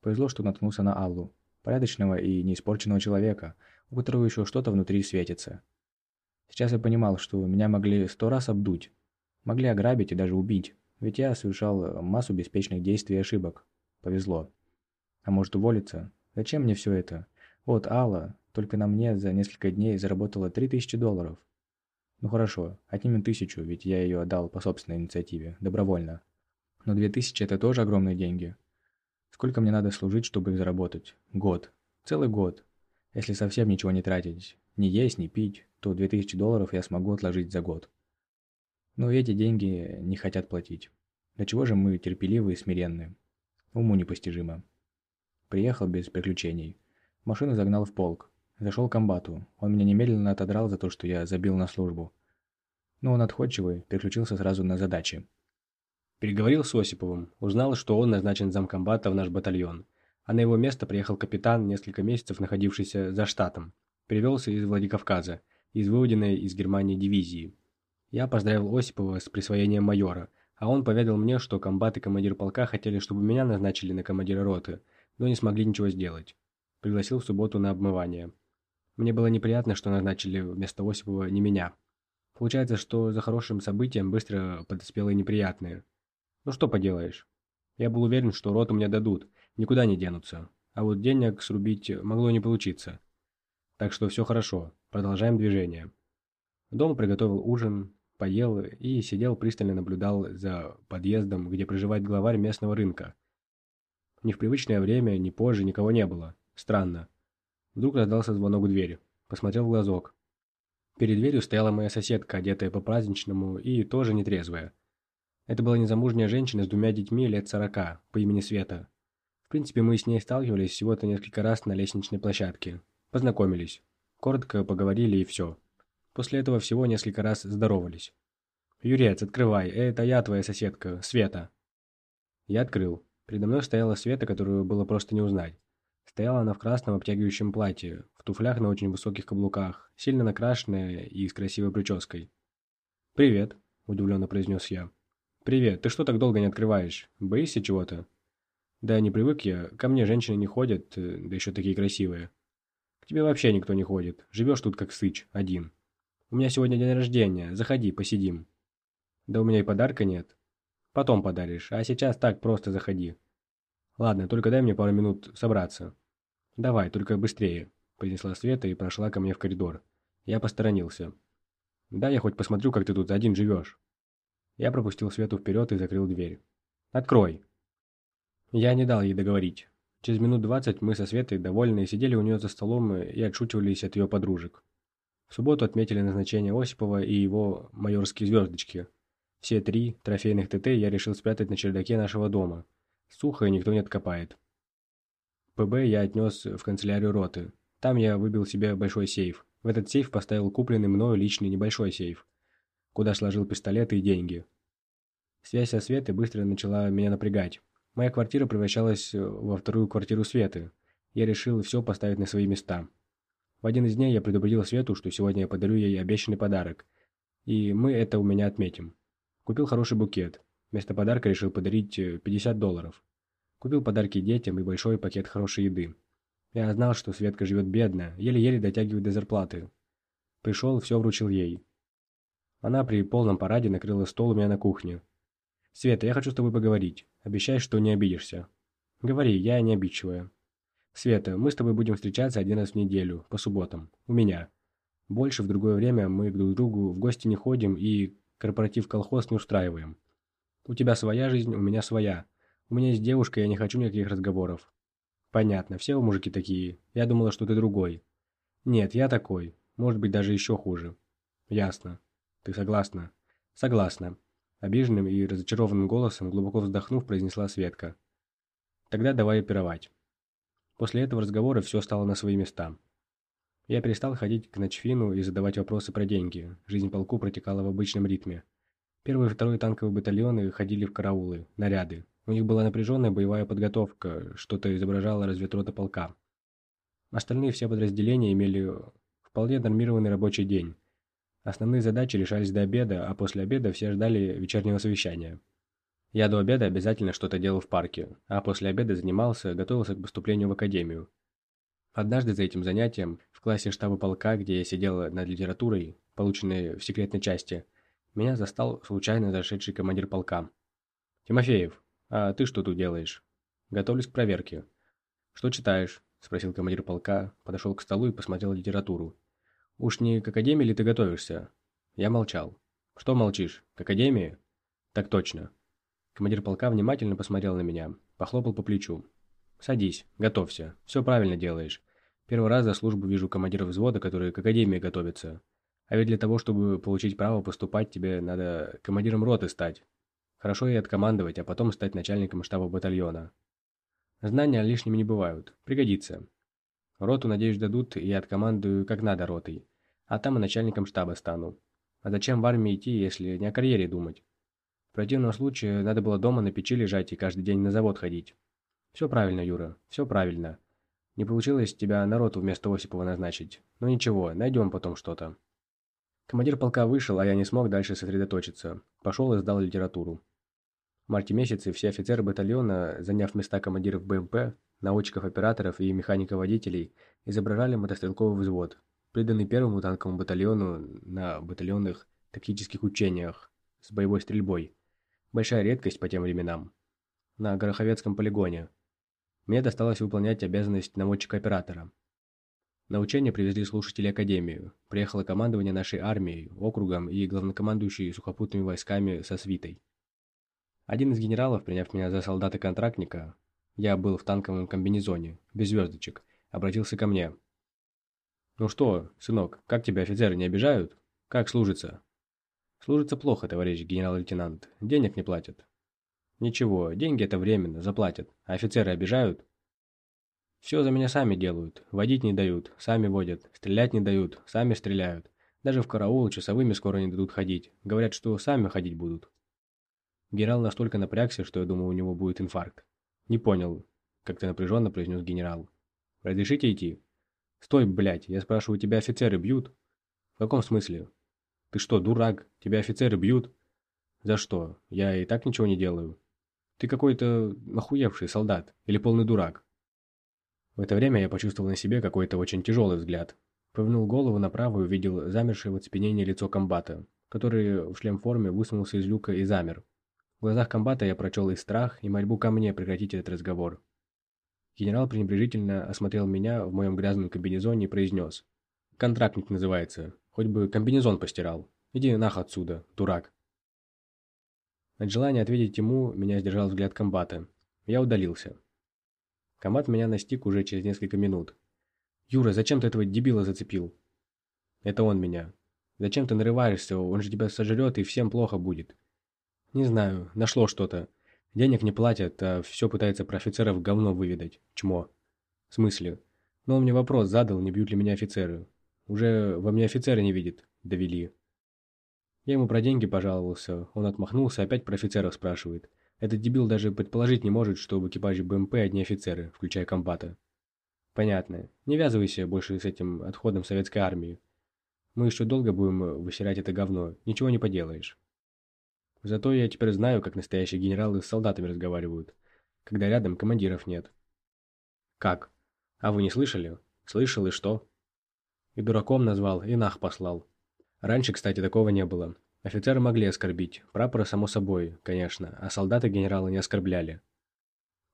A: Повезло, что наткнулся на Аллу, порядочного и неиспорченного человека, у которого еще что-то внутри светится. Сейчас я понимал, что меня могли сто раз обдуть. Могли ограбить и даже убить, ведь я совершал массу беспечных действий и ошибок. Повезло. А может уволиться? Зачем мне все это? Вот Алла только на мне за несколько дней заработала 3000 долларов. Ну хорошо, отнимем тысячу, ведь я ее отдал по собственной инициативе, добровольно. Но 2000 это тоже огромные деньги. Сколько мне надо служить, чтобы их заработать? Год. Целый год. Если совсем ничего не тратить. Ни есть, ни пить то 2000 долларов я смогу отложить за год. Но эти деньги не хотят платить. До чего же мы терпеливы и смиренны? Уму непостижимо. Приехал без приключений. Машину загнал в полк. Зашел к комбату. Он меня немедленно отодрал за то, что я забил на службу. Но он отходчивый, переключился сразу на задачи. Переговорил с Осиповым, узнал, что он назначен замкомбата в наш батальон, а на его место приехал капитан, несколько месяцев находившийся за штатом. Привелся из Владикавказа из выведенной из Германии дивизии. Я поздравил Осипова с присвоением майора, а он поведал мне, что комбат и командир полка хотели, чтобы меня назначили на командира роты, но не смогли ничего сделать. Пригласил в субботу на обмывание. Мне было неприятно, что назначили вместо Осипова не меня. Получается, что за хорошим событием быстро подоспело неприятное. Ну что поделаешь. Я был уверен, что роту мне дадут, никуда не денутся. А вот денег срубить могло не получиться. Так что все хорошо, продолжаем движение. Дома приготовил ужин, поел и сидел пристально наблюдал за подъездом, где проживает главарь местного рынка. Ни в привычное время, ни позже никого не было. Странно. Вдруг раздался звонок в дверь. Посмотрел в глазок. Перед дверью стояла моя соседка, одетая по-праздничному и тоже нетрезвая. Это была незамужняя женщина с двумя детьми лет сорока, по имени Света. В принципе, мы с ней сталкивались всего-то несколько раз на лестничной площадке. Познакомились. Коротко поговорили и все. После этого всего несколько раз здоровались. «Юрец, открывай, это я твоя соседка, Света». Я открыл. Передо мной стояла Света, которую было просто не узнать. Стояла она в красном обтягивающем платье, в туфлях на очень высоких каблуках, сильно накрашенная и с красивой прической. «Привет», – удивленно произнес я. «Привет, ты что так долго не открываешь? Боишься чего-то?» «Да не привык я, ко мне женщины не ходят, э, да еще такие красивые» тебе вообще никто не ходит. Живешь тут как сыч, один. У меня сегодня день рождения. Заходи, посидим. Да у меня и подарка нет. Потом подаришь, а сейчас так просто заходи. Ладно, только дай мне пару минут собраться. Давай, только быстрее, произнесла Света и прошла ко мне в коридор. Я посторонился. Да, я хоть посмотрю, как ты тут один живешь. Я пропустил Свету вперед и закрыл дверь. «Открой!» Я не дал ей договорить. Через минут двадцать мы со Светой, довольные, сидели у нее за столом и отшучивались от ее подружек. В субботу отметили назначение Осипова и его майорские звездочки. Все три трофейных ТТ я решил спрятать на чердаке нашего дома. Сухо и никто не откопает. ПБ я отнес в канцелярию роты. Там я выбил себе большой сейф. В этот сейф поставил купленный мною личный небольшой сейф, куда сложил пистолеты и деньги. Связь со Светой быстро начала меня напрягать. Моя квартира превращалась во вторую квартиру Светы. Я решил все поставить на свои места. В один из дней я предупредил Свету, что сегодня я подарю ей обещанный подарок. И мы это у меня отметим. Купил хороший букет. Вместо подарка решил подарить 50 долларов. Купил подарки детям и большой пакет хорошей еды. Я знал, что Светка живет бедно, еле-еле дотягивает до зарплаты. Пришел, все вручил ей. Она при полном параде накрыла стол у меня на кухне. «Света, я хочу с тобой поговорить. Обещай, что не обидишься». «Говори, я не обидчивая». «Света, мы с тобой будем встречаться один раз в неделю, по субботам. У меня. Больше в другое время мы друг к другу в гости не ходим и корпоратив-колхоз не устраиваем. У тебя своя жизнь, у меня своя. У меня есть девушка, я не хочу никаких разговоров. Понятно, все вы мужики такие. Я думала, что ты другой. Нет, я такой. Может быть, даже еще хуже. Ясно. Ты согласна? Согласна. Обиженным и разочарованным голосом, глубоко вздохнув, произнесла Светка. Тогда давай пировать. После этого разговора все стало на свои места. Я перестал ходить к Ночфину и задавать вопросы про деньги. Жизнь полку протекала в обычном ритме. Первый и второй танковые батальоны ходили в караулы, наряды, у них была напряженная боевая подготовка, что-то изображало разведрота полка. Остальные все подразделения имели вполне нормированный рабочий день. Основные задачи решались до обеда, а после обеда все ждали вечернего совещания. Я до обеда обязательно что-то делал в парке, а после обеда занимался, готовился к поступлению в академию. Однажды за этим занятием, в классе штаба полка, где я сидел над литературой, полученной в секретной части, меня застал случайно зашедший командир полка. «Тимофеев, «А ты что тут делаешь?» «Готовлюсь к проверке». «Что читаешь?» – спросил командир полка, подошел к столу и посмотрел литературу. «Уж не к академии ли ты готовишься?» Я молчал. «Что молчишь? К академии?» «Так точно». Командир полка внимательно посмотрел на меня, похлопал по плечу. «Садись, готовься. Все правильно делаешь. Первый раз за службу вижу командира взвода, который к академии готовится. А ведь для того, чтобы получить право поступать, тебе надо командиром роты стать. Хорошо и откомандовать, а потом стать начальником штаба батальона. Знания лишними не бывают. Пригодится. Роту, надеюсь, дадут, и откомандую как надо ротой. А там и начальником штаба стану. А зачем в армии идти, если не о карьере думать? В противном случае надо было дома на печи лежать и каждый день на завод ходить. Все правильно, Юра, все правильно. Не получилось тебя на роту вместо Осипова назначить. Но ничего, найдем потом что-то. Командир полка вышел, а я не смог дальше сосредоточиться. Пошел и сдал литературу. В марте месяце все офицеры батальона, заняв места командиров БМП, наводчиков-операторов и механиков-водителей, изображали мотострелковый взвод, приданный первому танковому батальону на батальонных тактических учениях с боевой стрельбой. Большая редкость по тем временам. На Гороховецком полигоне. Мне досталось выполнять обязанность наводчика-оператора. На учение привезли слушатели Академию. Приехало командование нашей армией, округом и главнокомандующий сухопутными войсками со свитой. Один из генералов, приняв меня за солдата-контрактника, я был в танковом комбинезоне, без звездочек, обратился ко мне. «Ну что, сынок, как тебя офицеры не обижают? Как служится?» «Служится плохо, товарищ генерал-лейтенант. Денег не платят». «Ничего, деньги это временно, заплатят. А офицеры обижают?» «Все за меня сами делают. Водить не дают, сами водят. Стрелять не дают, сами стреляют. Даже в караул часовыми скоро не дадут ходить. Говорят, что сами ходить будут». Генерал настолько напрягся, что я думал, у него будет инфаркт. «Не понял», – как-то напряженно произнес генерал. «Разрешите идти?» «Стой, блядь, я спрашиваю, тебя офицеры бьют?» «В каком смысле?» «Ты что, дурак? Тебя офицеры бьют?» «За что? Я и так ничего не делаю». «Ты какой-то охуевший солдат или полный дурак?» В это время я почувствовал на себе какой-то очень тяжелый взгляд. Повернул голову направо и увидел замершее в оцепенении лицо комбата, который в шлем-форме высунулся из люка и замер. В глазах комбата я прочел и страх, и мольбу ко мне прекратить этот разговор. Генерал пренебрежительно осмотрел меня в моем грязном комбинезоне и произнес. «Контрактник называется. Хоть бы комбинезон постирал. Иди нах отсюда, дурак». От желания ответить ему меня сдержал взгляд комбата. Я удалился. Комбат меня настиг уже через несколько минут. «Юра, зачем ты этого дебила зацепил?» «Это он меня. Зачем ты нарываешься? Он же тебя сожрет, и всем плохо будет. Не знаю, нашло что-то. Денег не платят, а все пытается про офицеров говно выведать. Чмо. В смысле? Но он мне вопрос задал, не бьют ли меня офицеры. Уже во мне офицеры не видит. Довели. Я ему про деньги пожаловался, он отмахнулся, опять про офицеров спрашивает. Этот дебил даже предположить не может, что в экипаже БМП одни офицеры, включая комбата. Понятно. Не ввязывайся больше с этим отходом советской армии. Мы еще долго будем высирать это говно, ничего не поделаешь. Зато я теперь знаю, как настоящие генералы с солдатами разговаривают, когда рядом командиров нет. Как? А вы не слышали? Слышал и что? И дураком назвал, и нах послал. Раньше, кстати, такого не было. Офицеры могли оскорбить, прапора само собой, конечно, а солдаты генерала не оскорбляли.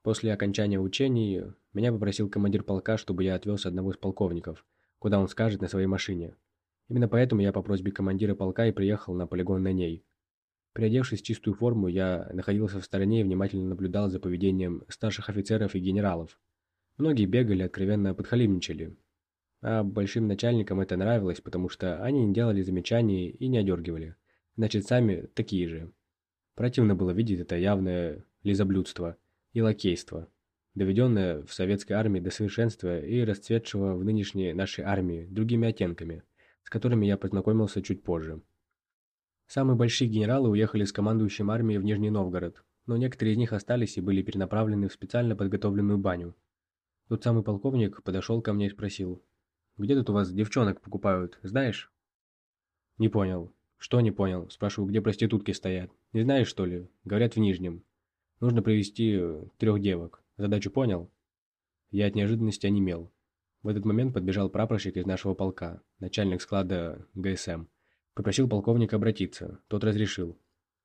A: После окончания учений меня попросил командир полка, чтобы я отвез одного из полковников, куда он скажет на своей машине. Именно поэтому я по просьбе командира полка и приехал на полигон на ней. Приодевшись в чистую форму, я находился в стороне и внимательно наблюдал за поведением старших офицеров и генералов. Многие бегали, откровенно подхалимничали. А большим начальникам это нравилось, потому что они не делали замечаний и не одергивали. Значит, сами такие же. Противно было видеть это явное лизоблюдство и лакейство, доведенное в советской армии до совершенства и расцветшего в нынешней нашей армии другими оттенками, с которыми я познакомился чуть позже. Самые большие генералы уехали с командующим армией в Нижний Новгород, но некоторые из них остались и были перенаправлены в специально подготовленную баню. Тот самый полковник подошел ко мне и спросил, «Где тут у вас девчонок покупают, знаешь?» «Не понял», «Что не понял?» – спрашиваю, где проститутки стоят. «Не знаешь, что ли?» Говорят, в Нижнем. Нужно привести э, трех девок. Задачу понял? Я от неожиданности онемел. В этот момент подбежал прапорщик из нашего полка, начальник склада ГСМ. Попросил полковника обратиться. Тот разрешил.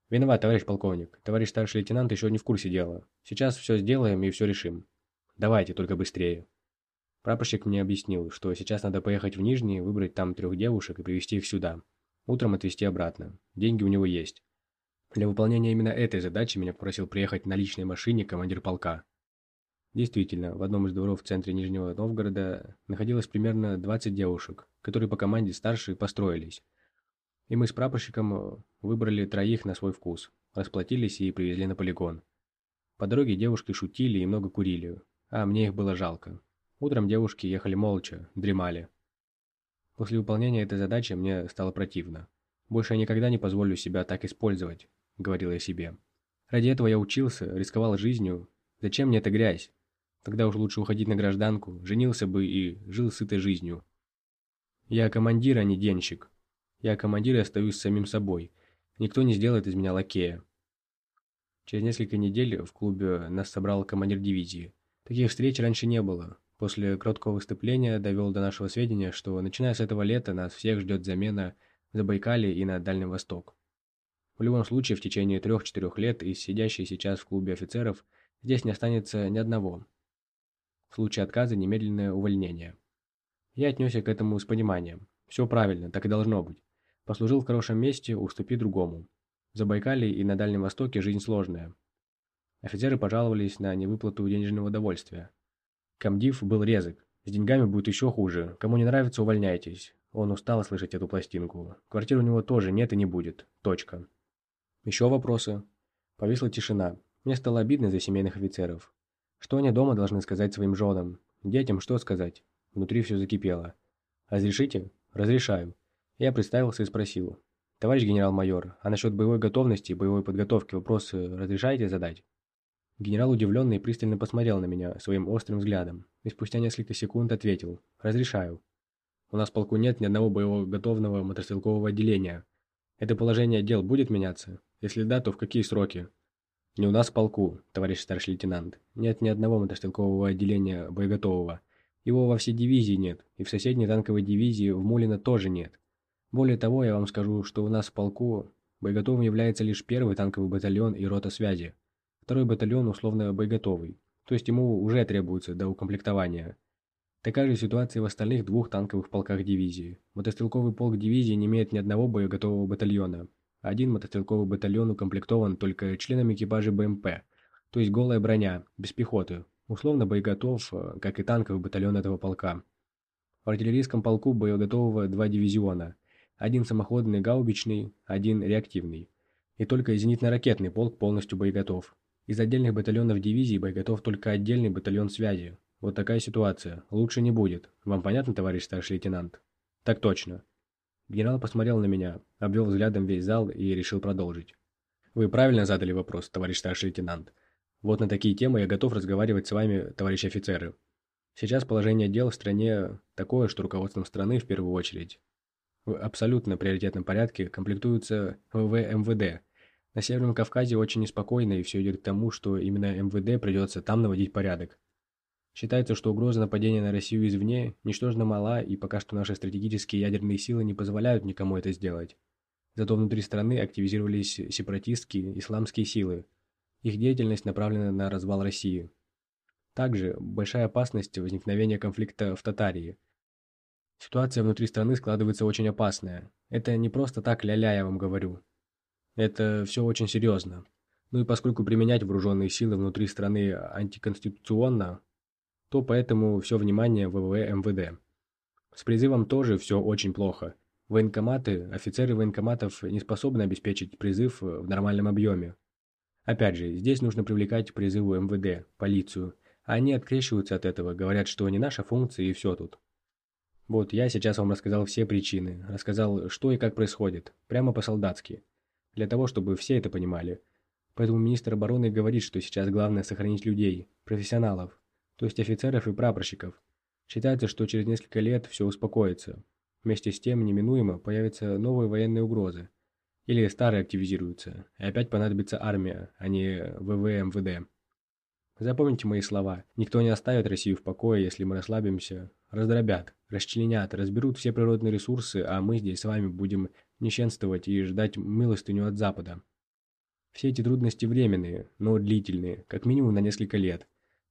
A: «Виноват, товарищ полковник. Товарищ старший лейтенант еще не в курсе дела. Сейчас все сделаем и все решим. Давайте, только быстрее». Прапорщик мне объяснил, что сейчас надо поехать в Нижний, выбрать там трех девушек и привести их сюда. Утром отвезти обратно. Деньги у него есть. Для выполнения именно этой задачи меня попросил приехать на личной машине командир полка. Действительно, в одном из дворов в центре Нижнего Новгорода находилось примерно 20 девушек, которые по команде старшие построились. И мы с прапорщиком выбрали троих на свой вкус, расплатились и привезли на полигон. По дороге девушки шутили и много курили, а мне их было жалко. Утром девушки ехали молча, дремали. После выполнения этой задачи мне стало противно. «Больше я никогда не позволю себя так использовать», — говорил я себе. «Ради этого я учился, рисковал жизнью. Зачем мне эта грязь? Тогда уж лучше уходить на гражданку, женился бы и жил сытой жизнью». Я командир, а не денщик. Я командир и остаюсь самим собой. Никто не сделает из меня лакея. Через несколько недель в клубе нас собрал командир дивизии. Таких встреч раньше не было. После короткого выступления довел до нашего сведения, что начиная с этого лета нас всех ждет замена в Забайкалье и на Дальний Восток. В любом случае, в течение трех-четырех лет из сидящей сейчас в клубе офицеров здесь не останется ни одного. В случае отказа немедленное увольнение. Я отнесся к этому с пониманием. Все правильно, так и должно быть. Послужил в хорошем месте, уступи другому. В Забайкалье и на Дальнем Востоке жизнь сложная. Офицеры пожаловались на невыплату денежного удовольствия. Комдив был резок. С деньгами будет еще хуже. Кому не нравится, увольняйтесь. Он устал слышать эту пластинку. Квартиры у него тоже нет и не будет. Точка. Еще вопросы? Повисла тишина. Мне стало обидно за семейных офицеров. Что они дома должны сказать своим женам? Детям что сказать? Внутри все закипело. «Разрешите?» «Разрешаю». Я представился и спросил. «Товарищ генерал-майор, а насчет боевой готовности и боевой подготовки вопросы разрешаете задать?» Генерал удивленно и пристально посмотрел на меня своим острым взглядом и спустя несколько секунд ответил «Разрешаю». «У нас в полку нет ни одного боевого готовного мотострелкового отделения. Это положение дел будет меняться? Если да, то в какие сроки?» «Не у нас в полку, товарищ старший лейтенант. Нет ни одного мотострелкового отделения боеготового. Его во всей дивизии нет, и в соседней танковой дивизии в Мулино тоже нет. Более того, я вам скажу, что у нас в полку боеготовым является лишь первый танковый батальон и рота связи. Второй батальон условно боеготовый, то есть ему уже требуется до укомплектования. Такая же ситуация в остальных двух танковых полках дивизии. Мотострелковый полк дивизии не имеет ни одного боеготового батальона. Один мотострелковый батальон укомплектован только членами экипажа БМП, то есть голая броня, без пехоты, условно боеготов, э, как и танковый батальон этого полка. В артиллерийском полку боеготового два дивизиона, один самоходный гаубичный, один реактивный. И только зенитно-ракетный полк полностью боеготов. Из отдельных батальонов дивизии боеготов только отдельный батальон связи. Вот такая ситуация. Лучше не будет. Вам понятно, товарищ старший лейтенант? Так точно. Генерал посмотрел на меня, обвел взглядом весь зал и решил продолжить. Вы правильно задали вопрос, товарищ старший лейтенант. Вот на такие темы я готов разговаривать с вами, товарищи офицеры. Сейчас положение дел в стране такое, что руководством страны в первую очередь в абсолютно приоритетном порядке комплектуются ВВ МВД. На Северном Кавказе очень неспокойно, и все идет к тому, что именно МВД придется там наводить порядок. Считается, что угроза нападения на Россию извне ничтожно мала, и пока что наши стратегические ядерные силы не позволяют никому это сделать. Зато внутри страны активизировались сепаратистские исламские силы. Их деятельность направлена на развал России. Также большая опасность возникновения конфликта в Татарии. Ситуация внутри страны складывается очень опасная. Это не просто так ля-ля, я вам говорю. Это все очень серьезно. Ну и поскольку применять вооруженные силы внутри страны антиконституционно, то поэтому все внимание ВВ МВД. С призывом тоже все очень плохо. Военкоматы, офицеры военкоматов не способны обеспечить призыв в нормальном объеме. Опять же, здесь нужно привлекать призыву МВД, полицию. А они открещиваются от этого, говорят, что не наша функция и все тут. Вот, я сейчас вам рассказал все причины, рассказал, что и как происходит, прямо по-солдатски. Для того, чтобы все это понимали. Поэтому министр обороны говорит, что сейчас главное сохранить людей, профессионалов, то есть офицеров и прапорщиков. Считается, что через несколько лет все успокоится, Вместе с тем неминуемо появятся новые военные угрозы. Или старые активизируются, и опять понадобится армия, а не ВВ МВД. Запомните мои слова. Никто не оставит Россию в покое, если мы расслабимся. Раздробят, расчленят, разберут все природные ресурсы, а мы здесь с вами будем нищенствовать и ждать милостыню от Запада. Все эти трудности временные, но длительные, как минимум на несколько лет.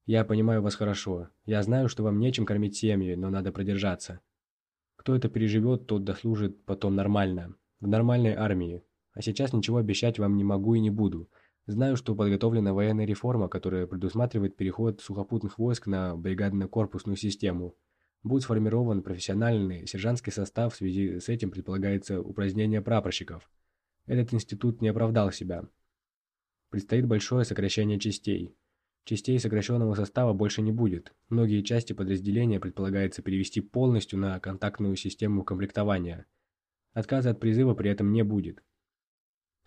A: Я понимаю вас хорошо. Я знаю, что вам нечем кормить семьи, но надо продержаться. Кто это переживет, тот дослужит потом нормально, в нормальной армии. А сейчас ничего обещать вам не могу и не буду. Знаю, что подготовлена военная реформа, которая предусматривает переход сухопутных войск на бригадно-корпусную систему. Будет сформирован профессиональный сержантский состав, в связи с этим предполагается упразднение прапорщиков. Этот институт не оправдал себя. Предстоит большое сокращение частей. Частей сокращенного состава больше не будет. Многие части подразделения предполагается перевести полностью на контактную систему комплектования. Отказа от призыва при этом не будет.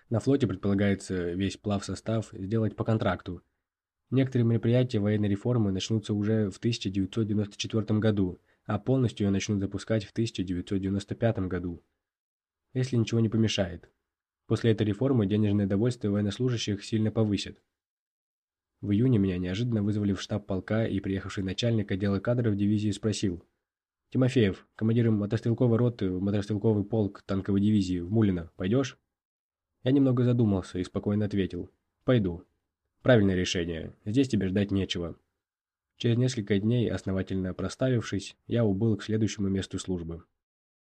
A: На флоте предполагается весь плавсостав сделать по контракту. Некоторые мероприятия военной реформы начнутся уже в 1994 году, а полностью ее начнут запускать в 1995 году. Если ничего не помешает. После этой реформы денежное довольствие военнослужащих сильно повысит. В июне меня неожиданно вызвали в штаб полка, и приехавший начальник отдела кадров дивизии спросил. «Тимофеев, командиром мотострелковой роты мотострелковый полк танковой дивизии в Мулино, пойдешь?» Я немного задумался и спокойно ответил. «Пойду. Правильное решение. Здесь тебе ждать нечего». Через несколько дней, основательно проставившись, я убыл к следующему месту службы.